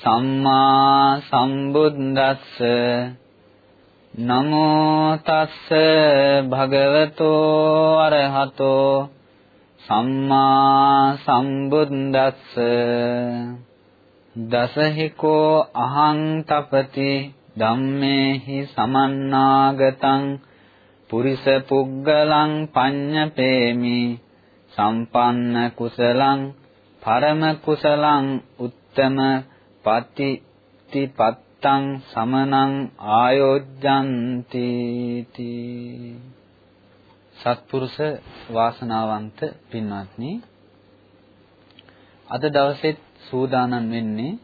සම්මා සම්බුද්දස්ස නමෝ තස්ස භගවතෝ අරහතෝ සම්මා සම්බුද්දස්ස දසහිකෝ අහං තපති ධම්මේහි සමන්නාගතං පුරිස පුග්ගලං පඤ්ඤපේමි සම්පන්න කුසලං පරම කුසලං උත්තම පතිති පත්තං සමනං ආයෝජ්ජන්ති සත්පුරුෂ වාසනාවන්ත පින්වත්නි අද දවසෙත් සූදානම් වෙන්නේ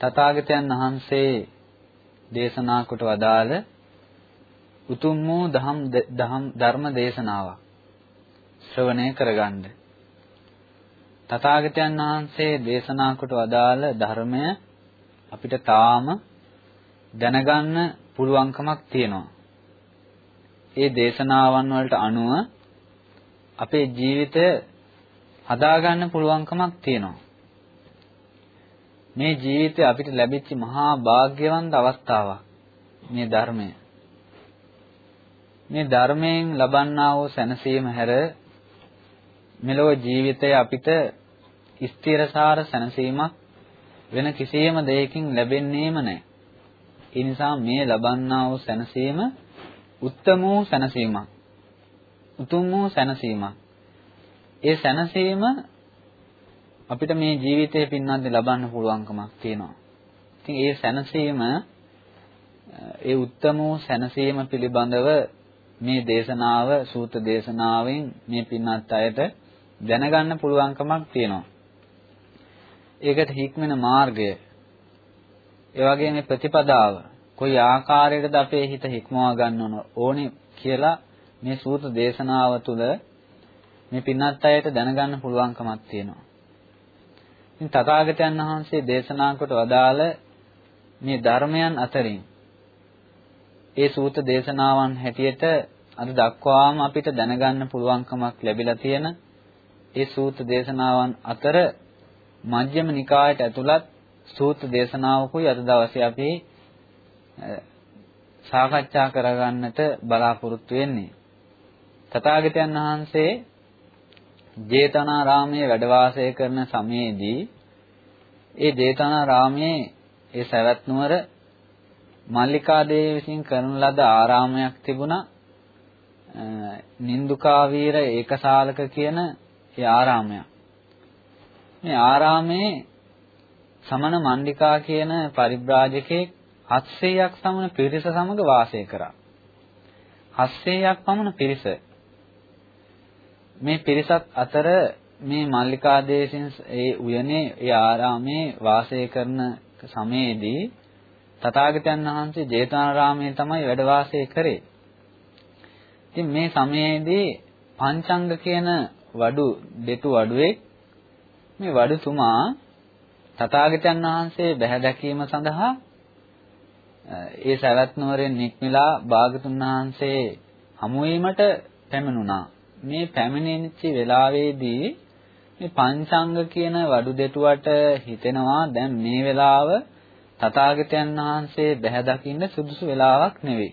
තථාගතයන් වහන්සේ දේශනා කොට වදාළ උතුම් වූ දහම් දහම් ධර්ම දේශනාවක් ශ්‍රවණය කරගන්න. තථාගතයන් වහන්සේ දේශනා කොට වදාළ ධර්මය අපිට තාම දැනගන්න පුළුවන්කමක් තියෙනවා. ඒ දේශනාවන් වලට අනුව අපේ ජීවිතය හදාගන්න පුළුවන්කමක් තියෙනවා. මේ ජීවිතය අපිට ලැබිච්ච මහා වාග්යවන්ත අවස්ථාවක් මේ ධර්මය. මේ ධර්මයෙන් ලබන්නා වූ සැනසීම හැර මෙලොව ජීවිතය අපිට ස්ථිරසාර සැනසීමක් වෙන කිසියම් දෙයකින් ලැබෙන්නේම නැහැ. ඒ නිසා මේ ලබන්නා වූ සැනසීම උත්තම වූ සැනසීමක්. උතුම් වූ සැනසීමක්. ඒ සැනසීම අපිට මේ ජීවිතේ පින්නන්දි ලබන්න පුළුවන්කමක් තියෙනවා. ඉතින් ඒ සැනසීම ඒ උත්තම වූ සැනසීම පිළිබඳව මේ දේශනාව සූත දේශනාවෙන් මේ පින්නත් අයට දැනගන්න පුළුවන්කමක් තියෙනවා. ඒකට හික්මන මාර්ගය ඒ වගේම මේ ප්‍රතිපදාව කොයි ආකාරයකද අපේ හිත හික්මවා ගන්න ඕනේ කියලා මේ සූත දේශනාව තුළ මේ පින්නත් අයට දැනගන්න පුළුවන්කමක් තියෙනවා. ඉතින් තථාගතයන් වහන්සේ දේශනා කොට වදාළ මේ ධර්මයන් අතරින් ඒ සූත දේශනාවන් හැටියට අද දක්වාම අපිට දැනගන්න පුළුවන්කමක් ලැබිලා තියෙන ඒ සූත දේශනාවන් අතර මජ්ක්‍ධිම නිකායට ඇතුළත් සූත දේශනාවකුයි අද දවසේ අපි සාකච්ඡා කරගන්නට බලාපොරොත්තු වෙන්නේ. තථාගතයන් වහන්සේ ජේතවනාරාමයේ වැඩ වාසය කරන සමයේදී ඒ ජේතවනාරාමයේ ඒ සවැත් නුවර මල්ලිකා දේවිය විසින් කරන ලද ආරාමයක් තිබුණා. නින්දුකාවීර ඒකසාලක කියන ඒ ආරාමයක්. මේ ආරාමේ සමන මණ්ඩිකා කියන පරිබ්‍රාජකෙක් 700ක් සමන පිරිස සමග වාසය කරා. 700ක් පමණ පිරිස මේ පිරිසත් අතර මේ මල්ලිකා දේශින් ඒ උයනේ ඒ ආරාමේ වාසය කරන සමයේදී තථාගතයන් වහන්සේ ජේතවනාරාමයේ තමයි වැඩ වාසය කරේ. ඉතින් මේ සමයේදී පංචංග කියන වඩු දෙතු වඩුවේ මේ වඩුතුමා තථාගතයන් වහන්සේ බැහැ දැකීම සඳහා ඒ සවැත් නුවරෙන් නික්මිලා භාගතුන් වහන්සේ හමු වීමට පැමිණුණා. මේ පැමිණෙච්ච වෙලාවේදී මේ පංචංග කියන වඩු දෙටුවට හිතෙනවා දැන් මේ වෙලාව තථාගතයන් වහන්සේ බැහැ දකින්න සුදුසු වෙලාවක් නෙවෙයි.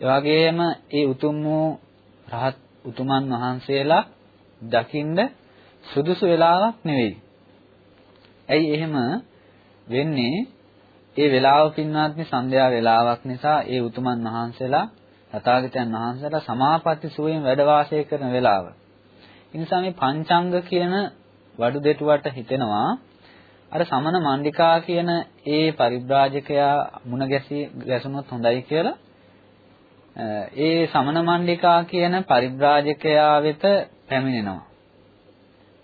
ඒ වගේම ඒ උතුම් වූ රහත් උතුමන් වහන්සේලා දකින්න සුදුසු වෙලාවක් නෙවෙයි. ඇයි එහෙම වෙන්නේ? ඒ වෙලාව පින්වත්නි සන්ධ්‍යා වේලාවක් නිසා ඒ උතුමන් වහන්සේලා තථාගතයන් වහන්සේලා සමාපatti සුවයෙන් වැඩ වාසය කරන වෙලාව. ඒ නිසා මේ පංචාංග කියන වඩු දෙටුවට හිතෙනවා අර සමන මණ්ඩිකා කියන ඒ පරිබ්‍රාජකයා මුණ ගැසී ගැසුනොත් හොඳයි කියලා ඒ සමන මණ්ඩිකා කියන පරිබ්‍රාජකයා වෙත පැමිණෙනවා.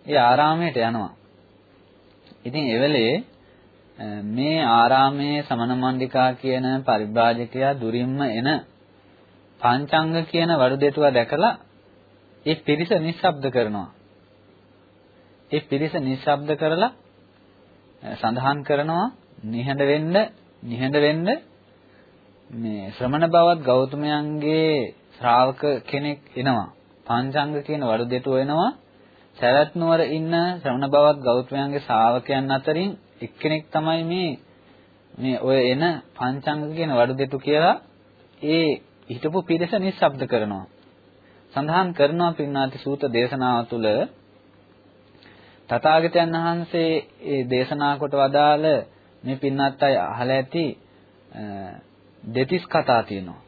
ඒ ආරාමයට යනවා. ඉතින් ඒ වෙලේ මේ ආරාමයේ සමන මණ්ඩිකා කියන පරිබ්‍රාජකයා දුරින්ම එන පංචංග කියන වඩු දෙටුව දැකලා ඒ පිරිස නිශ්ශබ්ද කරනවා. ඒ පිරිස නිශ්ශබ්ද කරලා සඳහන් කරනවා නිහඬ වෙන්න නිහඬ වෙන්න මේ ශ්‍රමණ බවත් ගෞතමයන්ගේ ශ්‍රාවක කෙනෙක් එනවා. පංචංග කියන වඩු දෙටුව එනවා. සවැත් නුවර ඉන්න ශ්‍රමණ බවත් ගෞතමයන්ගේ ශ්‍රාවකයන් අතරින් එක්කෙනෙක් තමයි මේ මේ ඔය එන පංචංග කියන වඩු දෙටු කියලා ඒ හිටපු පිරිස නිස්සබ්ද කරනවා. සඳහන් කරනවා පින්නාති සූත දේශනාව තුළ තථාගතයන් වහන්සේ ඒ දේශනා කොට වදාළ මේ පින්නත් අය අහලා ඇති දෙතිස් කතා තියෙනවා.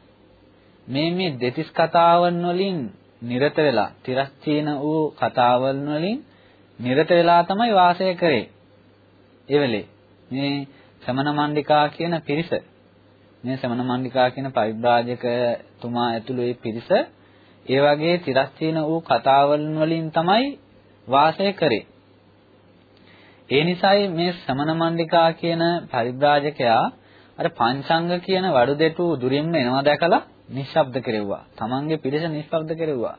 මේ මේ දෙතිස් කතාවන් වලින් නිරත වෙලා තිරස්චීන වූ කතාවන් වලින් නිරත වෙලා තමයි වාසය කරේ. ඒ වෙලේ මේ සමන මණ්ඩිකා කියන පිරිස මේ සමන මණ්ඩිකා කියන පරිබ්‍රාජක තුමා ඇතුළු ඒ පිරිස ඒ වගේ තිරස්චීන වූ කතාවල් වලින් තමයි වාසය කරේ. ඒ නිසායි මේ සමන මණ්ඩිකා කියන පරිබ්‍රාජකයා අර පංචංග කියන වඩු දෙටු දුරින්ම එනවා දැකලා නිශ්ශබ්ද කෙරෙව්වා. තමන්ගේ පිරිස නිශ්ශබ්ද කෙරෙව්වා.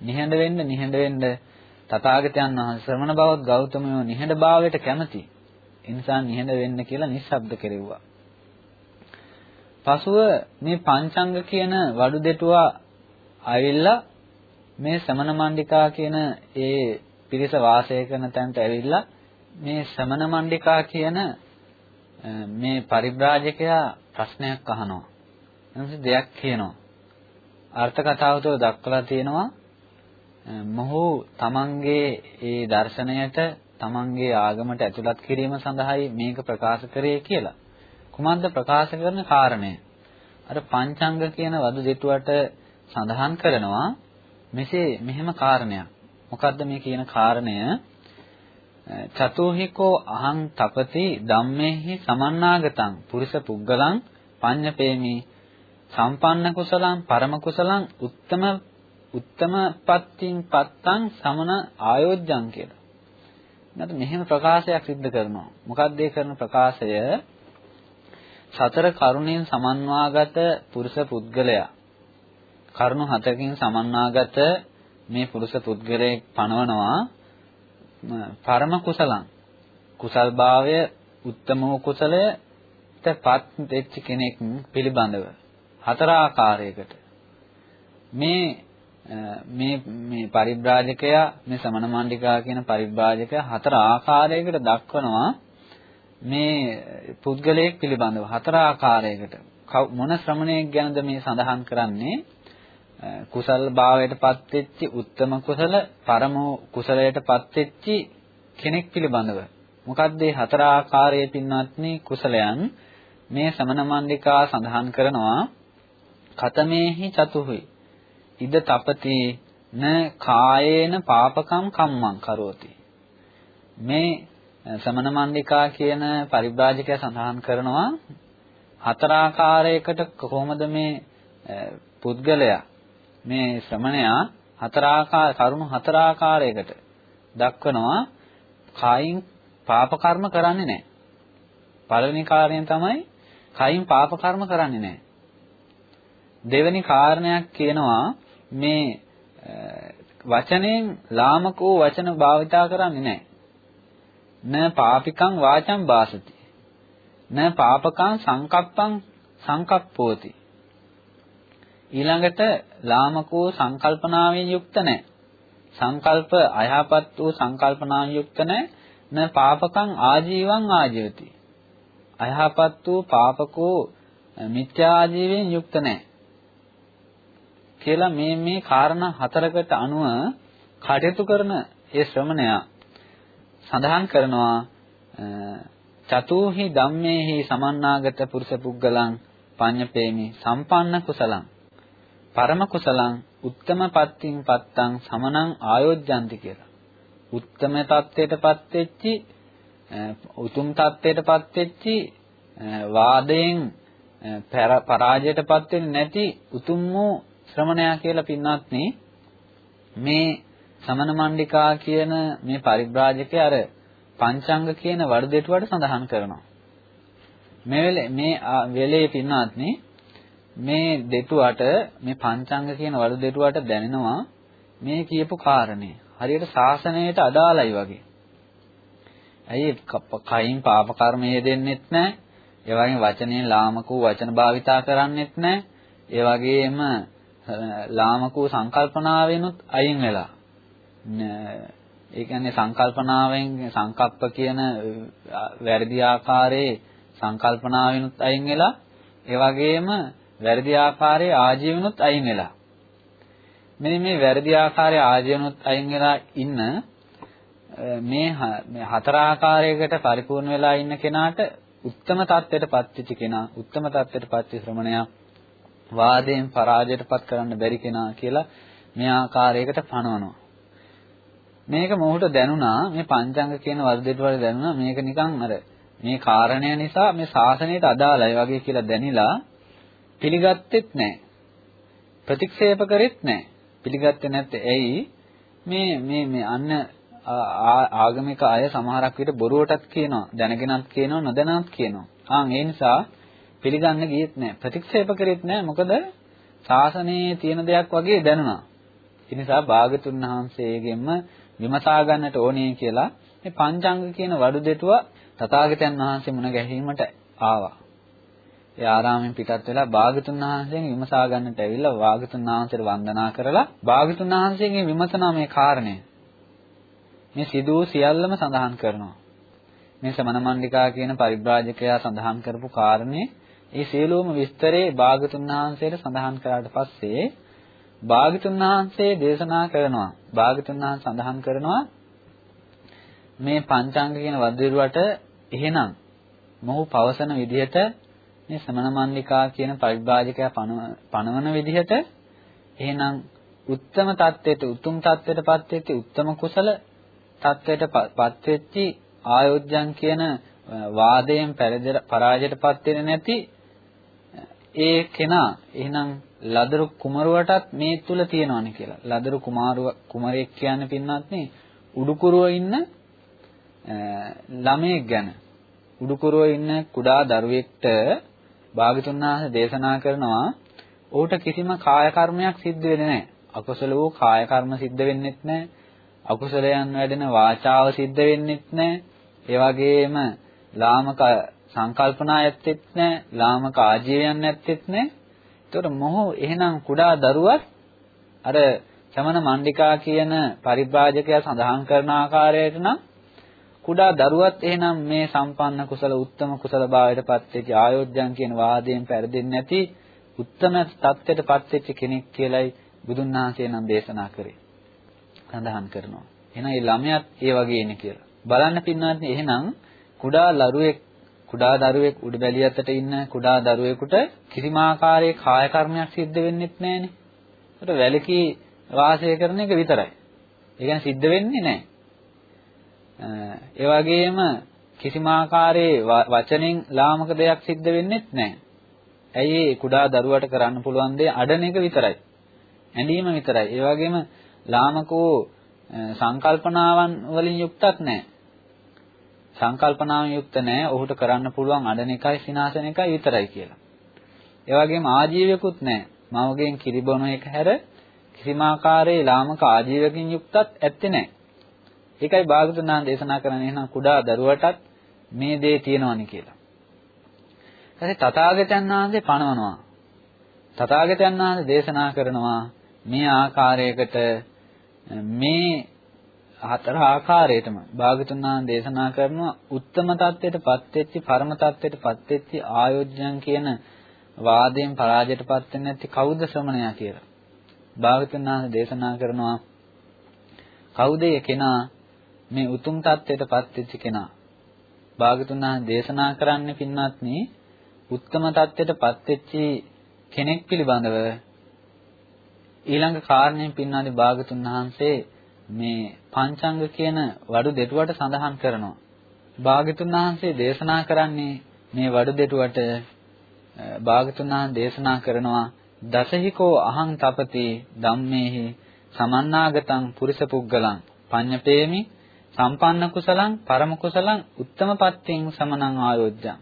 නිහඬ වෙන්න නිහඬ වෙන්න තථාගතයන් වහන්සේ ශ්‍රමණ බවත් ගෞතමයෝ නිහඬ භාවයට කැමති. ඒ නිසා නිහඬ වෙන්න කියලා නිශ්ශබ්ද කෙරෙව්වා. පසුව මේ පංචංග කියන වඩු දෙටුවා ඇවිල්ලා මේ සමන මණ්ඩිකා කියන ඒ පිරිස වාසය කරන තැනට ඇවිල්ලා මේ සමන මණ්ඩිකා කියන මේ පරිබ්‍රාජකයා ප්‍රශ්නයක් අහනවා. එනසි දෙයක් කියනවා. අර්ථ කතාව තුළ දක්වලා තියෙනවා මොහු තමන්ගේ ඒ දර්ශනයට තමන්ගේ ආගමට ඇතුළත් කිරීම සඳහායි මේක ප්‍රකාශ කරේ කියලා. කුමක්ද ප්‍රකාශ කරන කාරණය? අර පංචංග කියන වදු දෙටුවට සඳහන් කරනවා මෙසේ මෙහෙම කාරණයක්. මොකද්ද මේ කියන කාරණය? චතුහිකෝ අහං තපති ධම්මේහි සමන්නාගතං පුරිස පුග්ගලං පඤ්ඤපේමි සම්පන්න කුසලං පරම කුසලං උත්තම උත්තම පත්තින් පත්තං සමන ආයෝජ්ජං කියලා. නැත්නම් මෙහෙම ප්‍රකාශයක් සිද්ධ කරනවා. මොකක්ද ඒ කරන ප්‍රකාශය? සතර කරුණෙන් සමන්වාගත පුරුෂ පුද්ගලයා කරුණු හතකින් සමන්වාගත මේ පුරුෂ පුද්ගලයෙක් පනවනවා පරම කුසලං කුසල් භාවය උත්තම වූ කුසලයටපත් වෙච්ච කෙනෙක් පිළිබඳව හතර ආකාරයකට. මේ මේ මේ පරිබ්‍රාජකයා මේ සමන මණ්ඩිකා කියන පරිබ්‍රාජකයා හතර ආකාරයකට දක්වනවා. මේ පුද්ගලයෙක් පිළිබඳව හතර ආකාරයකට. මොන ශ්‍රමණයෙක් ගැනද මේ සඳහන් කරන්නේ? කුසල් භාවයටපත් වෙච්ච උත්තම කුසල පරම කුසලයටපත් වෙච්ච කෙනෙක් පිළිබඳව. මොකද්ද මේ හතර ආකාරයේ පින්වත්නි කුසලයන්? මේ සමන මණ්ඩිකා සඳහන් කරනවා කතමේහි චතුහි ඉද තපති න කායේන පාපකම් කම්මං කරෝති මේ සමන මණ්ඩිකා කියන පරිබ්‍රාජකයා සඳහන් කරනවා හතර ආකාරයකට කොහොමද මේ පුද්ගලයා මේ ශ්‍රමණයා හතර ආකාර කරුණු හතර ආකාරයකට දක්වනවා කයින් පාප කර්ම කරන්නේ නැහැ. පළවෙනි කාරණය තමයි කයින් පාප කර්ම කරන්නේ නැහැ. දෙවෙනි කාරණයක් කියනවා මේ වචනෙන් ලාමකෝ වචන භාවිතා කරන්නේ නැහැ. න පාපිකං වාචං බාසති. න පාපකං සංකප්පං සංකප්පෝති. ඊළඟට ලාමකෝ සංකල්පනාවෙන් යුක්ත නැහැ. සංකල්ප අයහපත් වූ සංකල්පනාවෙන් යුක්ත නැහැ. න පාපකං ආජීවං ආජීවති. අයහපත් වූ පාපකෝ මිත්‍යා ආජීවයෙන් යුක්ත නැහැ. කියලා මේ මේ කාරණා හතරකට අනුව කටයුතු කරන ඒ ශ්‍රමණයා සඳහන් කරනවා චතුහි ධම්මේහි සමන්නාගත පුරුෂ පුද්ගලං පඤ්ඤපේමි සම්පන්න කුසලං පරම කුසලං උත්තම පත්තිං පත්තං සමනං ආයෝජ්ජಂತಿ කියලා. උත්තම தත්ත්වයටපත් වෙච්චි උතුම් தත්ත්වයටපත් වෙච්චි වාදයෙන් පරාජයටපත් වෙන්නේ නැති උතුම් වූ ශ්‍රමණයා කියලා පින්වත්නි මේ සමන මණ්ඩිකා කියන මේ පරිබ්‍රාජකය අර පංචංග කියන වර්ධෙටුවට සඳහන් කරනවා. මේ වෙලේ මේ වෙලේ පින්වත්නි මේ දෙටුවට මේ පංචංග කියන වර්ධෙටුවට දැනෙනවා මේ කියපු කාරණේ. හරියට ශාසනයට අදාළයි වගේ. ඇයි කයින් පාප කර්ම යෙදෙන්නෙත් නැහැ. ඒ වගේම වචනෙන් ලාමකෝ වචන භාවිතා කරන්නෙත් නැහැ. ඒ වගේම ලාමකෝ සංකල්පනාවෙනුත් අයින් වෙලා. ඒ කියන්නේ සංකල්පනාවෙන් සංකප්ප කියන වැරදි ආකාරයේ සංකල්පනාවෙනුත් අයින් වෙලා ඒ වගේම වැරදි ආකාරයේ ආජීවනුත් අයින් වෙලා මෙන්න මේ වැරදි ආකාරයේ ආජීවනුත් අයින් වෙලා ඉන්න මේ හතර ආකාරයකට පරිපූර්ණ වෙලා ඉන්න කෙනාට උත්තම தත්ත්වයට පත්වෙච්ච කෙනා උත්තම தත්ත්වයට පත්වෙච්ච ශ්‍රමණයා වාදයෙන් පරාජයටපත් කරන්න බැරි කෙනා කියලා මේ ආකාරයකට පනවනවා මේක මොහුට දැනුණා මේ පංචංග කියන වර්ධයට වල දැනුණා මේක නිකන් අර මේ කාරණය නිසා මේ ශාසනයට අදාළයි වගේ කියලා දැනිලා පිළිගත්තෙත් නැහැ. ප්‍රතික්ෂේප කරෙත් නැහැ. පිළිගත්තේ නැත්තේ ඇයි? මේ මේ මේ අන්න ආගමික අය සමහරක් විට බොරුවටත් කියනවා දැනගෙනත් කියනවා නොදැනත් කියනවා. ආන් ඒ නිසා පිළිගන්න ගියෙත් නැහැ. ප්‍රතික්ෂේප කරෙත් නැහැ. මොකද ශාසනයේ තියෙන දෙයක් වගේ දැනුණා. ඒ නිසා භාගතුන් වහන්සේගෙන්ම විමසා ගන්නට ඕනේ කියලා මේ පංචාංග කියන වඩු දෙටුව තථාගතයන් වහන්සේ මුණ ගැහිීමට ආවා. ඒ ආරාමෙන් පිටත් වෙලා භාගතුන් වහන්සේගෙන් විමසා ගන්නට ඇවිල්ලා භාගතුන් වහන්සේට වන්දනා කරලා භාගතුන් වහන්සේගෙන් විමසනවා මේ කාරණය. මේ සිදු සියල්ලම සඳහන් කරනවා. මේ සමන මණ්ඩිකා කියන පරිබ්‍රාජකයා සඳහන් කරපු කාරණේ මේ සියලුම විස්තරේ භාගතුන් වහන්සේට සඳහන් කරාට පස්සේ භාගතුන් වහන්සේ දේශනා කරනවා. භාගතුන් වහන්සේ සඳහන් කරනවා මේ පංචාංග කියන වදිරුවට එහෙනම් මොහු පවසන විදිහට මේ සමනමන්නිකා කියන පරිභාජකයා පනවන විදිහට එහෙනම් උත්තම தත්වයට උතුම් தත්වයටපත් වෙච්ච උත්තම කුසල தත්වයටපත් වෙච්ච ආයෝජ්ජන් කියන වාදයෙන් පරාජයටපත් වෙන්නේ නැති ඒ කෙනා එහෙනම් ලදරු කුමරුවටත් මේ තුල තියෙනවනේ කියලා. ලදරු කුමාරුව කුමරෙක් කියන්නේ පින්නත් නේ උඩුකුරුව ඉන්න ළමයෙක් ගැන. උඩුකුරුව ඉන්න කුඩා දරුවෙක්ට භාගතුන් වහන්සේ දේශනා කරනවා ඔහුට කිසිම කාය කර්මයක් සිද්ධ වෙන්නේ නැහැ. අකුසල වූ කාය කර්ම සිද්ධ වෙන්නෙත් නැහැ. අකුසලයන් වැඩෙන වාචාව සිද්ධ වෙන්නෙත් නැහැ. ඒ වගේම ලාමක සංකල්පනා ඇත්තෙත් නැහැ. ලාමක ආජීවයන් ඇත්තෙත් නැහැ. එතකොට මොහු එහෙනම් කුඩා දරුවත් අර සමන මණ්ඩිකා කියන පරිබ්‍රාජකයා සඳහන් කරන ආකාරයට නම් කුඩා දරුවත් එහෙනම් මේ සම්පන්න කුසල උත්තම කුසල භාවයට පත් වෙච්ච ආයෝජ්‍යං කියන වාදයෙන් පෙරදෙන්නේ නැති උත්තම தත්ත්වයට පත් වෙච්ච කෙනෙක් කියලයි බුදුන් වහන්සේ නම් දේශනා කරේ. සඳහන් කරනවා. එහෙනම් මේ ළමයාත් ඒ වගේ ඉන්නේ කියලා. බලන්න පින්නත් එහෙනම් කුඩා ලරුවෙක් කුඩා දරුවෙක් උඩ බැලිය අතට ඉන්න කුඩා දරුවෙකුට කිසිම ආකාරයක කාය කර්මයක් සිද්ධ වෙන්නෙත් නැහනේ. ඒකට වැලකී වාසය කරන එක විතරයි. ඒ කියන්නේ සිද්ධ වෙන්නේ නැහැ. ඒ වගේම කිසිම ආකාරයේ වචනෙන් ලාමක දෙයක් සිද්ධ වෙන්නෙත් නැහැ. ඇයි ඒ කුඩා දරුවට කරන්න පුළුවන් දේ අඩන එක විතරයි. ඇඳීම විතරයි. ඒ වගේම ලාමකෝ සංකල්පනාවන් වලින් යුක්තක් නැහැ. සංකල්පනාවෙන් යුක්ත නැහැ. ඔහුට කරන්න පුළුවන් අඩන එකයි සිනාසන එකයි විතරයි කියලා. ඒ වගේම ආජීවයකුත් නැහැ. මවගෙන් කිරිබොන එක හැර කිසිම ආකාරයේ ලාමක ආජීවකින් යුක්තත් ඇත්තේ නැහැ. ඒකයි භාගතුන් වහන්සේ දේශනා කරන්නේ එහෙනම් කුඩා දරුවටත් මේ දේ තියෙනවනි කියලා. ඊට තථාගතයන් වහන්සේ පණවනවා. තථාගතයන් වහන්සේ දේශනා කරනවා මේ ආකාරයකට මේ හතර ආකාරයටම භාගතුන් වහන්සේ දේශනා කරනවා උත්තම தත්වයටපත් වෙච්චි පරම தත්වයටපත් වෙච්චි ආයෝජ්‍යං කියන වාදයෙන් පරාජයටපත් වෙන්නේ නැති කවුද ශ්‍රමණයා කියලා. භාගතුන් වහන්සේ දේශනා කරනවා කවුද ඒ කෙනා මේ උතුම් தත්වයටපත් වෙච්ච කෙනා. භාගතුන් වහන්සේ දේශනා කරන්නේ පින්වත්නි උත්තම தත්වයටපත් වෙච්චි කෙනෙක් පිළිබඳව ඊළඟ කාරණයෙන් පින්නාදී භාගතුන් වහන්සේ මේ පංචංග කියන වඩු දෙටුවට සඳහන් කරනවා. භාගතුන් වහන්සේ දේශනා කරන්නේ මේ වඩු දෙටුවට භාගතුන් වහන්සේ දේශනා කරනවා දසහිකෝ අහං තපති ධම්මේහි සමන්නාගතං පුරිස පුග්ගලං පඤ්ඤපේමි සම්පන්න කුසලං පරම කුසලං උත්තම පත්‍යෙන් සමනං ආයෝජ්ජං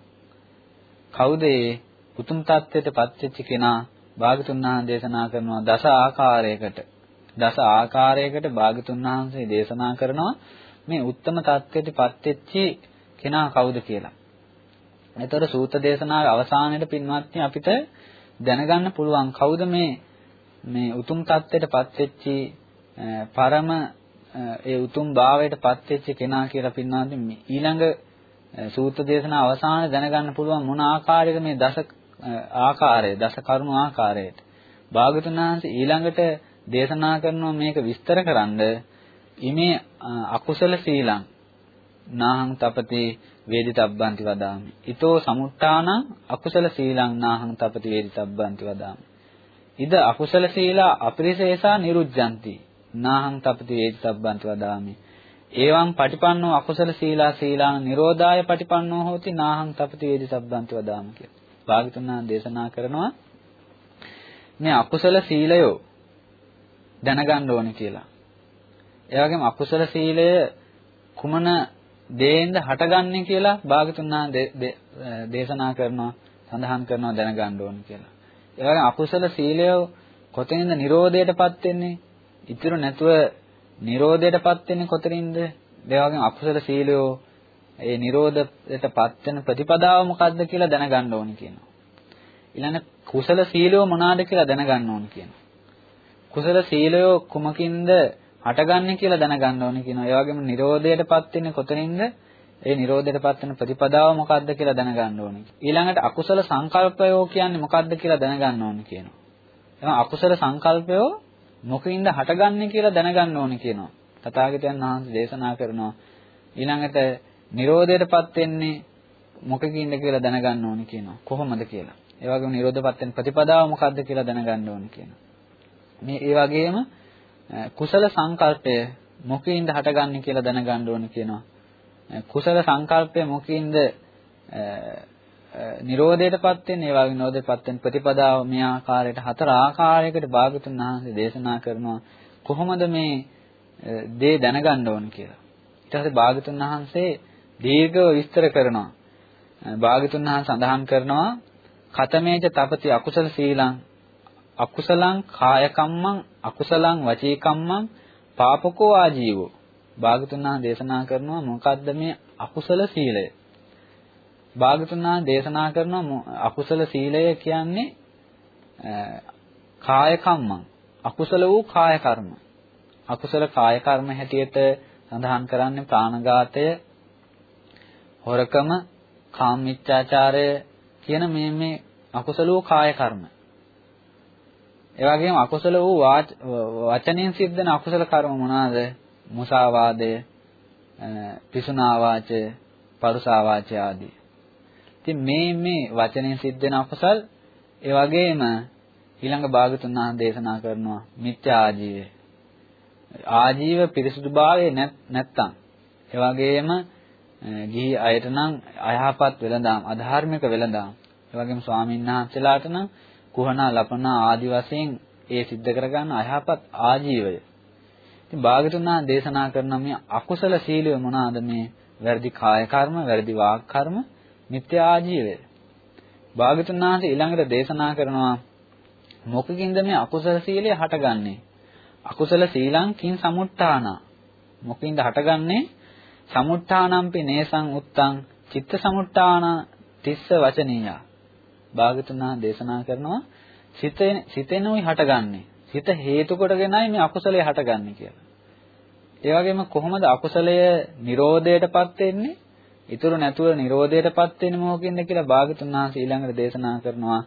කවුද ඒ? උතුම් තත්ත්වයට පත්වෙච්ච කෙනා භාගතුන් වහන්සේ දේශනා කරනවා දස ආකාරයකට. දස ආකාරයකට භාගතුන් වහන්සේ දේශනා කරනවා මේ උත්තම தත්ත්වයට පත්වෙච්චි කෙනා කවුද කියලා. එතකොට සූත්‍ර දේශනාවේ අවසානයේ පින්වත්නි අපිට දැනගන්න පුළුවන් කවුද මේ මේ උතුම් தත්ත්වයට පත්වෙච්චි පරම ඒ උතුම් භාවයට පත්වෙච්ච කෙනා කියලා පින්වත්නි ඊළඟ සූත්‍ර දේශනාව අවසානයේ දැනගන්න පුළුවන් මොන ආකාරයක මේ දස ආකාරය දස කරුණු ආකාරයට භාගතුන් වහන්සේ ඊළඟට දේශනා කරනවා මේක විස්තර කරන්න ඉමේ අකුසල සීලං නාහං තපති වේදිතබ්බන්ති වදාමි. ඊතෝ සමුත්තාන අකුසල සීලං නාහං තපති වේදිතබ්බන්ති වදාමි. ඉද අකුසල සීලා අපරිසේසා නිරුද්ධಂತಿ නාහං තපති වේදිතබ්බන්ති වදාමි. එවං පටිපන්නෝ අකුසල සීලා සීලාන නිරෝධාය පටිපන්නෝ හෝති නාහං තපති වේදිතබ්බන්ති වදාමි කියලා. භාගතුන් දේශනා කරනවා මේ අකුසල සීලයෝ දැනගන්න ඕනේ කියලා. ඒ වගේම අකුසල සීලය කුමන දේෙන්ද හටගන්නේ කියලා භාගතුන් දේශනා කරනවා සඳහන් කරනවා දැනගන්න ඕනේ කියලා. ඒ වගේම අකුසල සීලය කොතනින්ද නිරෝධයටපත් වෙන්නේ? ඉතුරු නැතුව නිරෝධයටපත් වෙන්නේ කොතනින්ද? ඒ වගේම අකුසල සීලයෝ ඒ නිරෝධයටපත් වෙන ප්‍රතිපදාව මොකක්ද කියලා දැනගන්න ඕනේ කියනවා. ඊළඟ කුසල සීලයෝ මොනවාද කියලා දැනගන්න ඕනේ කියනවා. කුසල සීලයෝ කුමකින්ද හටගන්නේ කියලා දැනගන්න ඕනේ කියනවා. ඒ වගේම නිරෝධයටපත් වෙන්නේ කොතනින්ද? ඒ නිරෝධයටපත් වෙන ප්‍රතිපදාව මොකක්ද කියලා දැනගන්න ඕනේ. ඊළඟට අකුසල සංකල්පයෝ කියන්නේ මොකක්ද කියලා දැනගන්න ඕනේ කියනවා. එහෙනම් අකුසල සංකල්පයෝ මොකින්ද හටගන්නේ කියලා දැනගන්න ඕනේ කියනවා. තථාගතයන් වහන්සේ දේශනා කරනවා ඊළඟට නිරෝධයටපත් වෙන්නේ මොකකින්ද කියලා දැනගන්න ඕනේ කියනවා. කොහොමද කියලා. ඒ වගේම නිරෝධපත් වෙන ප්‍රතිපදාව මොකක්ද කියලා දැනගන්න ඕනේ කියනවා. මේ ඒ වගේම කුසල සංකල්පය මොකින්ද හටගන්නේ කියලා දැනගන්න ඕනේ කියනවා. කුසල සංකල්පය මොකින්ද නිරෝධයටපත් වෙන්නේ ඒ වගේ නිරෝධයටපත් වෙන ප්‍රතිපදාව මේ ආකාරයට හතර ආකාරයකට භාගතුන් වහන්සේ දේශනා කරනවා කොහොමද මේ දේ දැනගන්න ඕන කියලා. ඊට පස්සේ භාගතුන් වහන්සේ දීර්ඝව විස්තර කරනවා. භාගතුන් වහන්සේ සඳහන් කරනවා කතමේජ තපති අකුසල සීලං අකුසලං කාය කම්මං අකුසලං වචී කම්මං පාපකෝ ආජීවෝ. භාගතුන් වහන්සේ දේශනා කරනවා මොකද්ද මේ අකුසල සීලය? භාගතුන් වහන්සේ දේශනා කරන අකුසල සීලය කියන්නේ කාය කම්මං අකුසල වූ කාය කර්ම අකුසල කාය කර්ම හැටියට සඳහන් කරන්නේ ප්‍රාණඝාතය හොරකම කාමීච්ඡාචාරය කියන මේ මේ අකුසල වූ කාය කර්ම ඒ වගේම අකුසල වූ වචනෙන් සිද්ධ වෙන අකුසල කර්ම මොනවාද? මුසාවාදය පිසුනා වාචය පරුසා වාචය ආදී. ඉතින් මේ මේ වචනෙන් සිද්ධ වෙන අකුසල් ඒ වගේම ඊළඟ භාගතුන් වහන්සේ දේශනා කරනවා මිත්‍යා ආජීවය. ආජීව පිරිසුදුභාවය නැත්තම්. ඒ වගේම ගිහි අයට නම් අයහපත් වෙලඳාම් අධාර්මික වෙලඳාම් ඒ වගේම ස්වාමීන් වහන්සේලාට නම් කුහනා ලපනා ආදි වශයෙන් ඒ සිද්ධ කරගන්න අයහපත් ආජීවය. ඉතින් භාගතුන් වහන්සේ දේශනා කරන මේ අකුසල සීලය මොනවාද මේ? වැරදි කාය කර්ම, වැරදි වාක් කර්ම, මිත්‍යා ආජීවය. භාගතුන් වහන්සේ ඊළඟට දේශනා කරනවා මොකකින්ද මේ අකුසල සීලය හටගන්නේ? අකුසල සීලං කිං සමුත්ථාන. මොකින්ද හටගන්නේ? සමුත්ථානම්පි නේසං උත්තං චිත්ත සමුත්ථාන තිස්ස වචනීය. භාගතුන් වහන්සේ දේශනා කරනවා සිතෙන් සිතෙනුයි හටගන්නේ. සිත හේතු කොටගෙනයි මේ අකුසලය හටගන්නේ කියලා. ඒ වගේම කොහොමද අකුසලය නිරෝධයටපත් වෙන්නේ? ඉතුරු නැතුව Nirodheටපත් වෙන්නේ මොකකින්ද කියලා භාගතුන් වහන්සේ ඊළඟට දේශනා කරනවා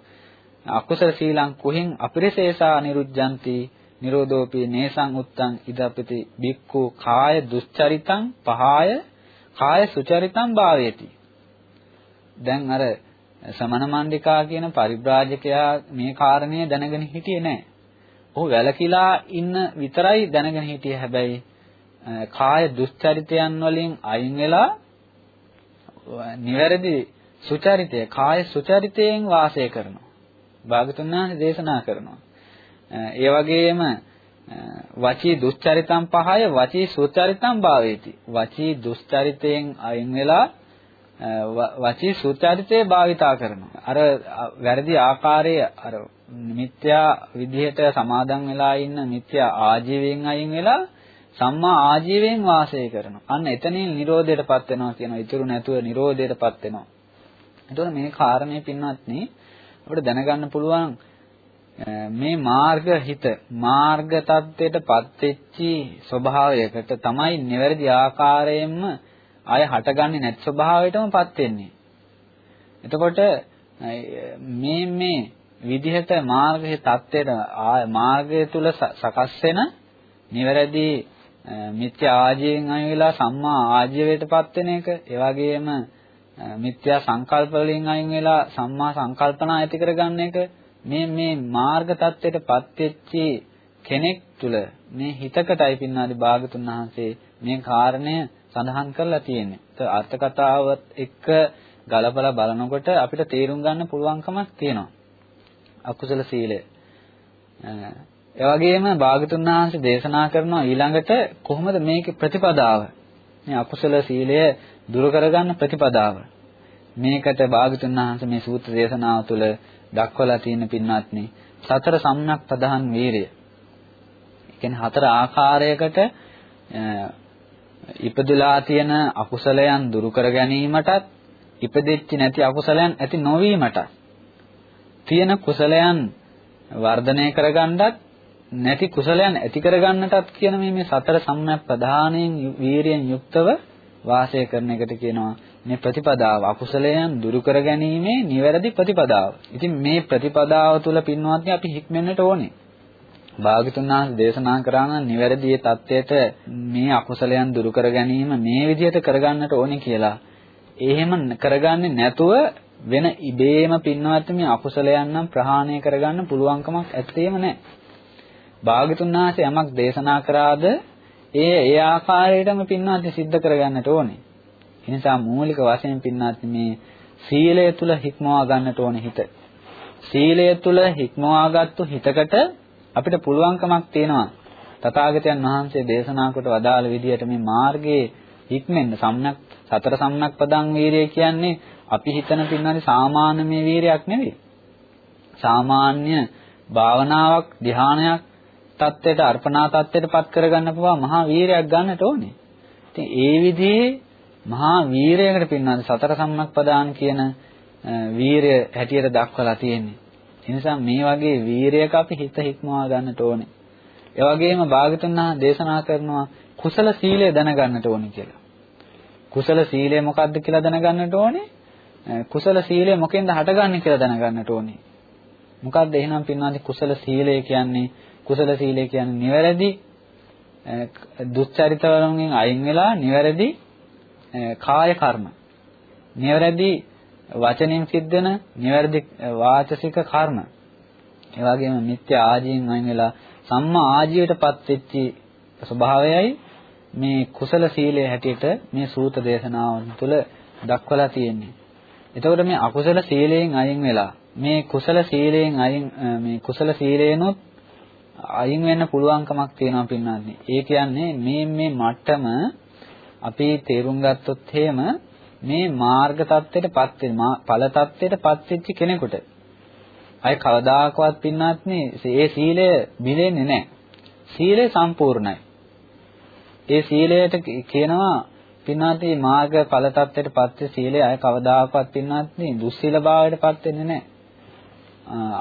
අකුසල සීලං කුහින් අපිරිසේසා නිරුද්ධಂತಿ නිරෝධෝපි නේසං උත්තං ඉදපති බික්ඛු කාය දුස්චරිතං පහාය කාය සුචරිතං භාවේති දැන් අර සමන මණ්ඩිකා කියන පරිබ්‍රාජකයා මේ කාරණය දැනගෙන හිටියේ නැහැ. ඔහු වැලකිලා ඉන්න විතරයි දැනගෙන හිටියේ. හැබැයි කාය දුස්චරිතයන් වලින් අයින් වෙලා නිවැරදි සුචරිතය කාය සුචරිතයෙන් වාසය කරනවා. භාගතුන් වහන්සේ දේශනා කරනවා. ඒ වගේම වචී දුස්චරිතම් පහය වචී සුචරිතම් භාවේති. වචී දුස්චරිතයෙන් අයින් වෙලා වචී සුචරිතේ භාවිතා කරනවා. අර වැරදි ආකාරයේ අර මිත්‍යා විදිහට සමාදන් වෙලා ඉන්න මිත්‍යා ආජීවයෙන් අයින් වෙලා සම්මා ආජීවයෙන් වාසය කරනවා. අන්න එතනින් Nirodheටපත් වෙනවා කියනවා. ඉතුරු නැතුව Nirodheටපත් වෙනවා. එතකොට මේ කාරණේ පින්වත්නි අපිට දැනගන්න පුළුවන් මේ මාර්ග හිත මාර්ග தත්ත්වයටපත් වෙච්චි ස්වභාවයකට තමයි නිවැරදි ආකාරයෙන්ම ආය හටගන්නේ නැති ස්වභාවයටමපත් වෙන්නේ. එතකොට මේ මේ විදිහට මාර්ගයේ தත්ත්වයට මාර්ගය තුල සකස් වෙන නිවැරදි මිත්‍යා ආජීවයෙන් අය වෙලා සම්මා ආජීවයටපත් වෙන එක ඒ වගේම මිත්‍යා සංකල්ප වලින් අයින් වෙලා සම්මා සංකල්පනා ඇති කරගන්න එක මේ මේ මාර්ග தත්ත්වයටපත් වෙච්චි කෙනෙක් තුල මේ හිතකටයි පින්නාදි භාගතුන් වහන්සේ මේ කාරණය සඳහන් කරලා තියෙන්නේ. ඒ අර්ථ කතාවත් එක්ක ගලපලා බලනකොට අපිට තේරුම් ගන්න පුළුවන්කමක් තියෙනවා. අකුසල සීලය. ඒ වගේම භාගතුන් වහන්සේ දේශනා කරනවා ඊළඟට කොහොමද මේකේ ප්‍රතිපදාව? මේ අකුසල සීලය දුරු කරගන්න ප්‍රතිපදාව. මේකට භාගතුන් වහන්සේ මේ සූත්‍ර දේශනාව තුළ දක්වලා තියෙන පින්වත්නි සතර සම්‍යක් ප්‍රධාන වීරිය. ඒ කියන්නේ හතර ආකාරයකට ඉපදලා තියෙන අකුසලයන් දුරු කර ගැනීමටත් ඉපදෙච්ච නැති අකුසලයන් ඇති නොවීමටත් තියෙන කුසලයන් වර්ධනය කරගන්නත් නැති කුසලයන් ඇති කරගන්නටත් කියන මේ මේ සතර සම්‍යක් ප්‍රධානයෙන් වීරියෙන් යුක්තව වාසය කරන එකට කියනවා මේ ප්‍රතිපදාව අකුසලයන් දුරු කර ගැනීමේ නිවැරදි ප්‍රතිපදාව. ඉතින් මේ ප්‍රතිපදාව තුළ පින්වත්නි අපි හික්මෙන්නට ඕනේ. භාගතුන් වහන්සේ දේශනා කරා නම් නිවැරදි තත්ත්වයට මේ අකුසලයන් දුරු කර ගැනීම මේ විදිහට කරගන්නට ඕනේ කියලා. එහෙම කරගන්නේ නැතුව වෙන ඉබේම පින්වත් මේ අකුසලයන් නම් ප්‍රහාණය කරගන්න පුළුවන්කමක් ඇත්තේම නැහැ. භාගතුන් වහන්සේ යමක් දේශනා කරාද ඒ ඒ ආකාරයටම පින්වත් සිද්ධ කරගන්නට ඕනේ. ඒ නිසා මූලික වශයෙන් පින්වත් මේ සීලය තුල හික්මවා ගන්නට ඕනේ හිත. සීලය තුල හික්මවාගත්තු හිතකට අපිට පුළුවන්කමක් තියෙනවා. තථාගතයන් වහන්සේ දේශනා කොට වදාළ විදිහට මේ මාර්ගයේ හික්මෙන්න සම්‍යක් සතර සම්‍යක් පදං වීරිය කියන්නේ අපි හිතන පින්නරි සාමාන්‍ය මේ වීරියක් නෙවෙයි. සාමාන්‍ය භාවනාවක් ධ්‍යානයක් தත්ත්වයට අර්පණා தත්ත්වයට පත් කරගන්න පුළුවන් මහා වීරයක් ගන්නට ඕනේ. ඉතින් ඒ විදිහේ මහා වීරයකට පින්නන සතර සම්මක්පදාන කියන වීරය හැටියට දක්වලා තියෙන්නේ. ඒ නිසා මේ වගේ වීරයක අපි හිත හික්මවා ගන්නට ඕනේ. ඒ වගේම භාගතුන් දේශනා කරනවා කුසල සීලය දැනගන්නට ඕනේ කියලා. කුසල සීලය මොකක්ද කියලා දැනගන්නට ඕනේ. කුසල සීලය මොකෙන්ද හටගන්නේ කියලා දැනගන්නට ඕනේ. මොකක්ද එහෙනම් පින්නාදී කුසල සීලය කියන්නේ කුසල සීලය කියන්නේ නිවැරදි දුස්චරිත වලින් අයින් වෙලා නිවැරදි කාය කර්ම. නිවැරදි වචනෙන් සිද්ධ වෙන නිවැරදි වාචසික කර්ම. ඒ වගේම මිත්‍යා ආජීවයෙන් අයින් වෙලා සම්මා ආජීවයටපත් වෙච්ච ස්වභාවයයි මේ කුසල සීලයේ හැටියට මේ සූත දේශනාවන් තුළ දක්වලා තියෙන්නේ. එතකොට මේ අකුසල සීලයෙන් අයින් වෙලා මේ කුසල සීලයෙන් අයින් මේ කුසල සීලේනොත් අයින් වෙන්න පුළුවන්කමක් තියෙනවා පින්නන්නේ. ඒ කියන්නේ මේ මේ මට්ටම අපි තේරුම් ගත්තොත් එහෙම මේ මාර්ග தත්ත්වයටපත් වෙන ඵල தත්ත්වයටපත් වෙච්ච කෙනෙකුට අය කවදාකවත් පින්නත් ඒ සීලය බිඳෙන්නේ නැහැ. සීලය සම්පූර්ණයි. ඒ සීලයට කියනවා පින්නත් මේ මාර්ග ඵල தත්ත්වයටපත් සීලය අය කවදාකවත් පින්නත් දුස්සීල භාවයටපත් වෙන්නේ නැහැ.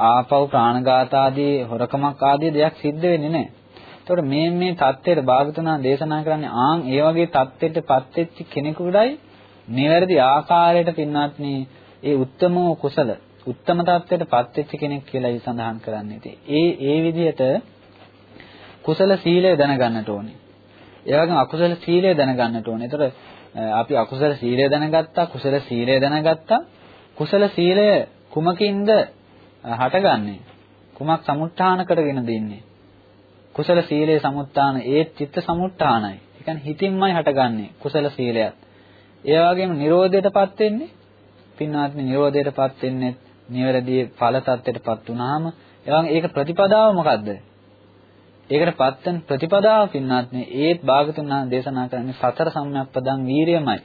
ආපව ප්‍රාණඝාත ආදී හොරකමක් ආදී දෙයක් සිද්ධ වෙන්නේ නැහැ. එතකොට මේ මේ தත්ත්වයට භාගතුනා දේශනා කරන්නේ ආන් ඒ වගේ தත්ත්වයටපත් වෙච්ච කෙනෙකුටයි නිවැරදි ආකාරයට පින්වත්නි ඒ උත්තම කුසල උත්තම தත්ත්වයටපත් වෙච්ච කෙනෙක් කියලායි සඳහන් කරන්නේ. ඒ ඒ විදිහට කුසල සීලය දැනගන්නට ඕනේ. ඒ වගේම අකුසල සීලය දැනගන්නට ඕනේ. එතකොට අපි අකුසල සීලය දැනගත්තා, කුසල සීලය දැනගත්තා. කුසල සීලය කුමකින්ද හටගන්නේ? කුමක් සමුත්ථාන කරගෙන දෙන්නේ? කුසල සීලයේ සමුත්ථාන ඒ චිත්ත සමුත්ථානයි. ඒ කියන්නේ හිතින්මයි හටගන්නේ කුසල සීලයත්. ඒ වගේම Nirodhaයටපත් වෙන්නේ පින්වත්නි Nirodhaයටපත් වෙන්නේ නිවැරදි ඵල තත්ත්වයටපත් වුනහම එවන් ඒක ප්‍රතිපදාව මොකද්ද? ඒකට පත්වෙන ප්‍රතිපදාව පින්වත්නි ඒත් භාගතුන් දේශනා කරන්නේ සතර සම්‍යක්පදං වීරියමයි.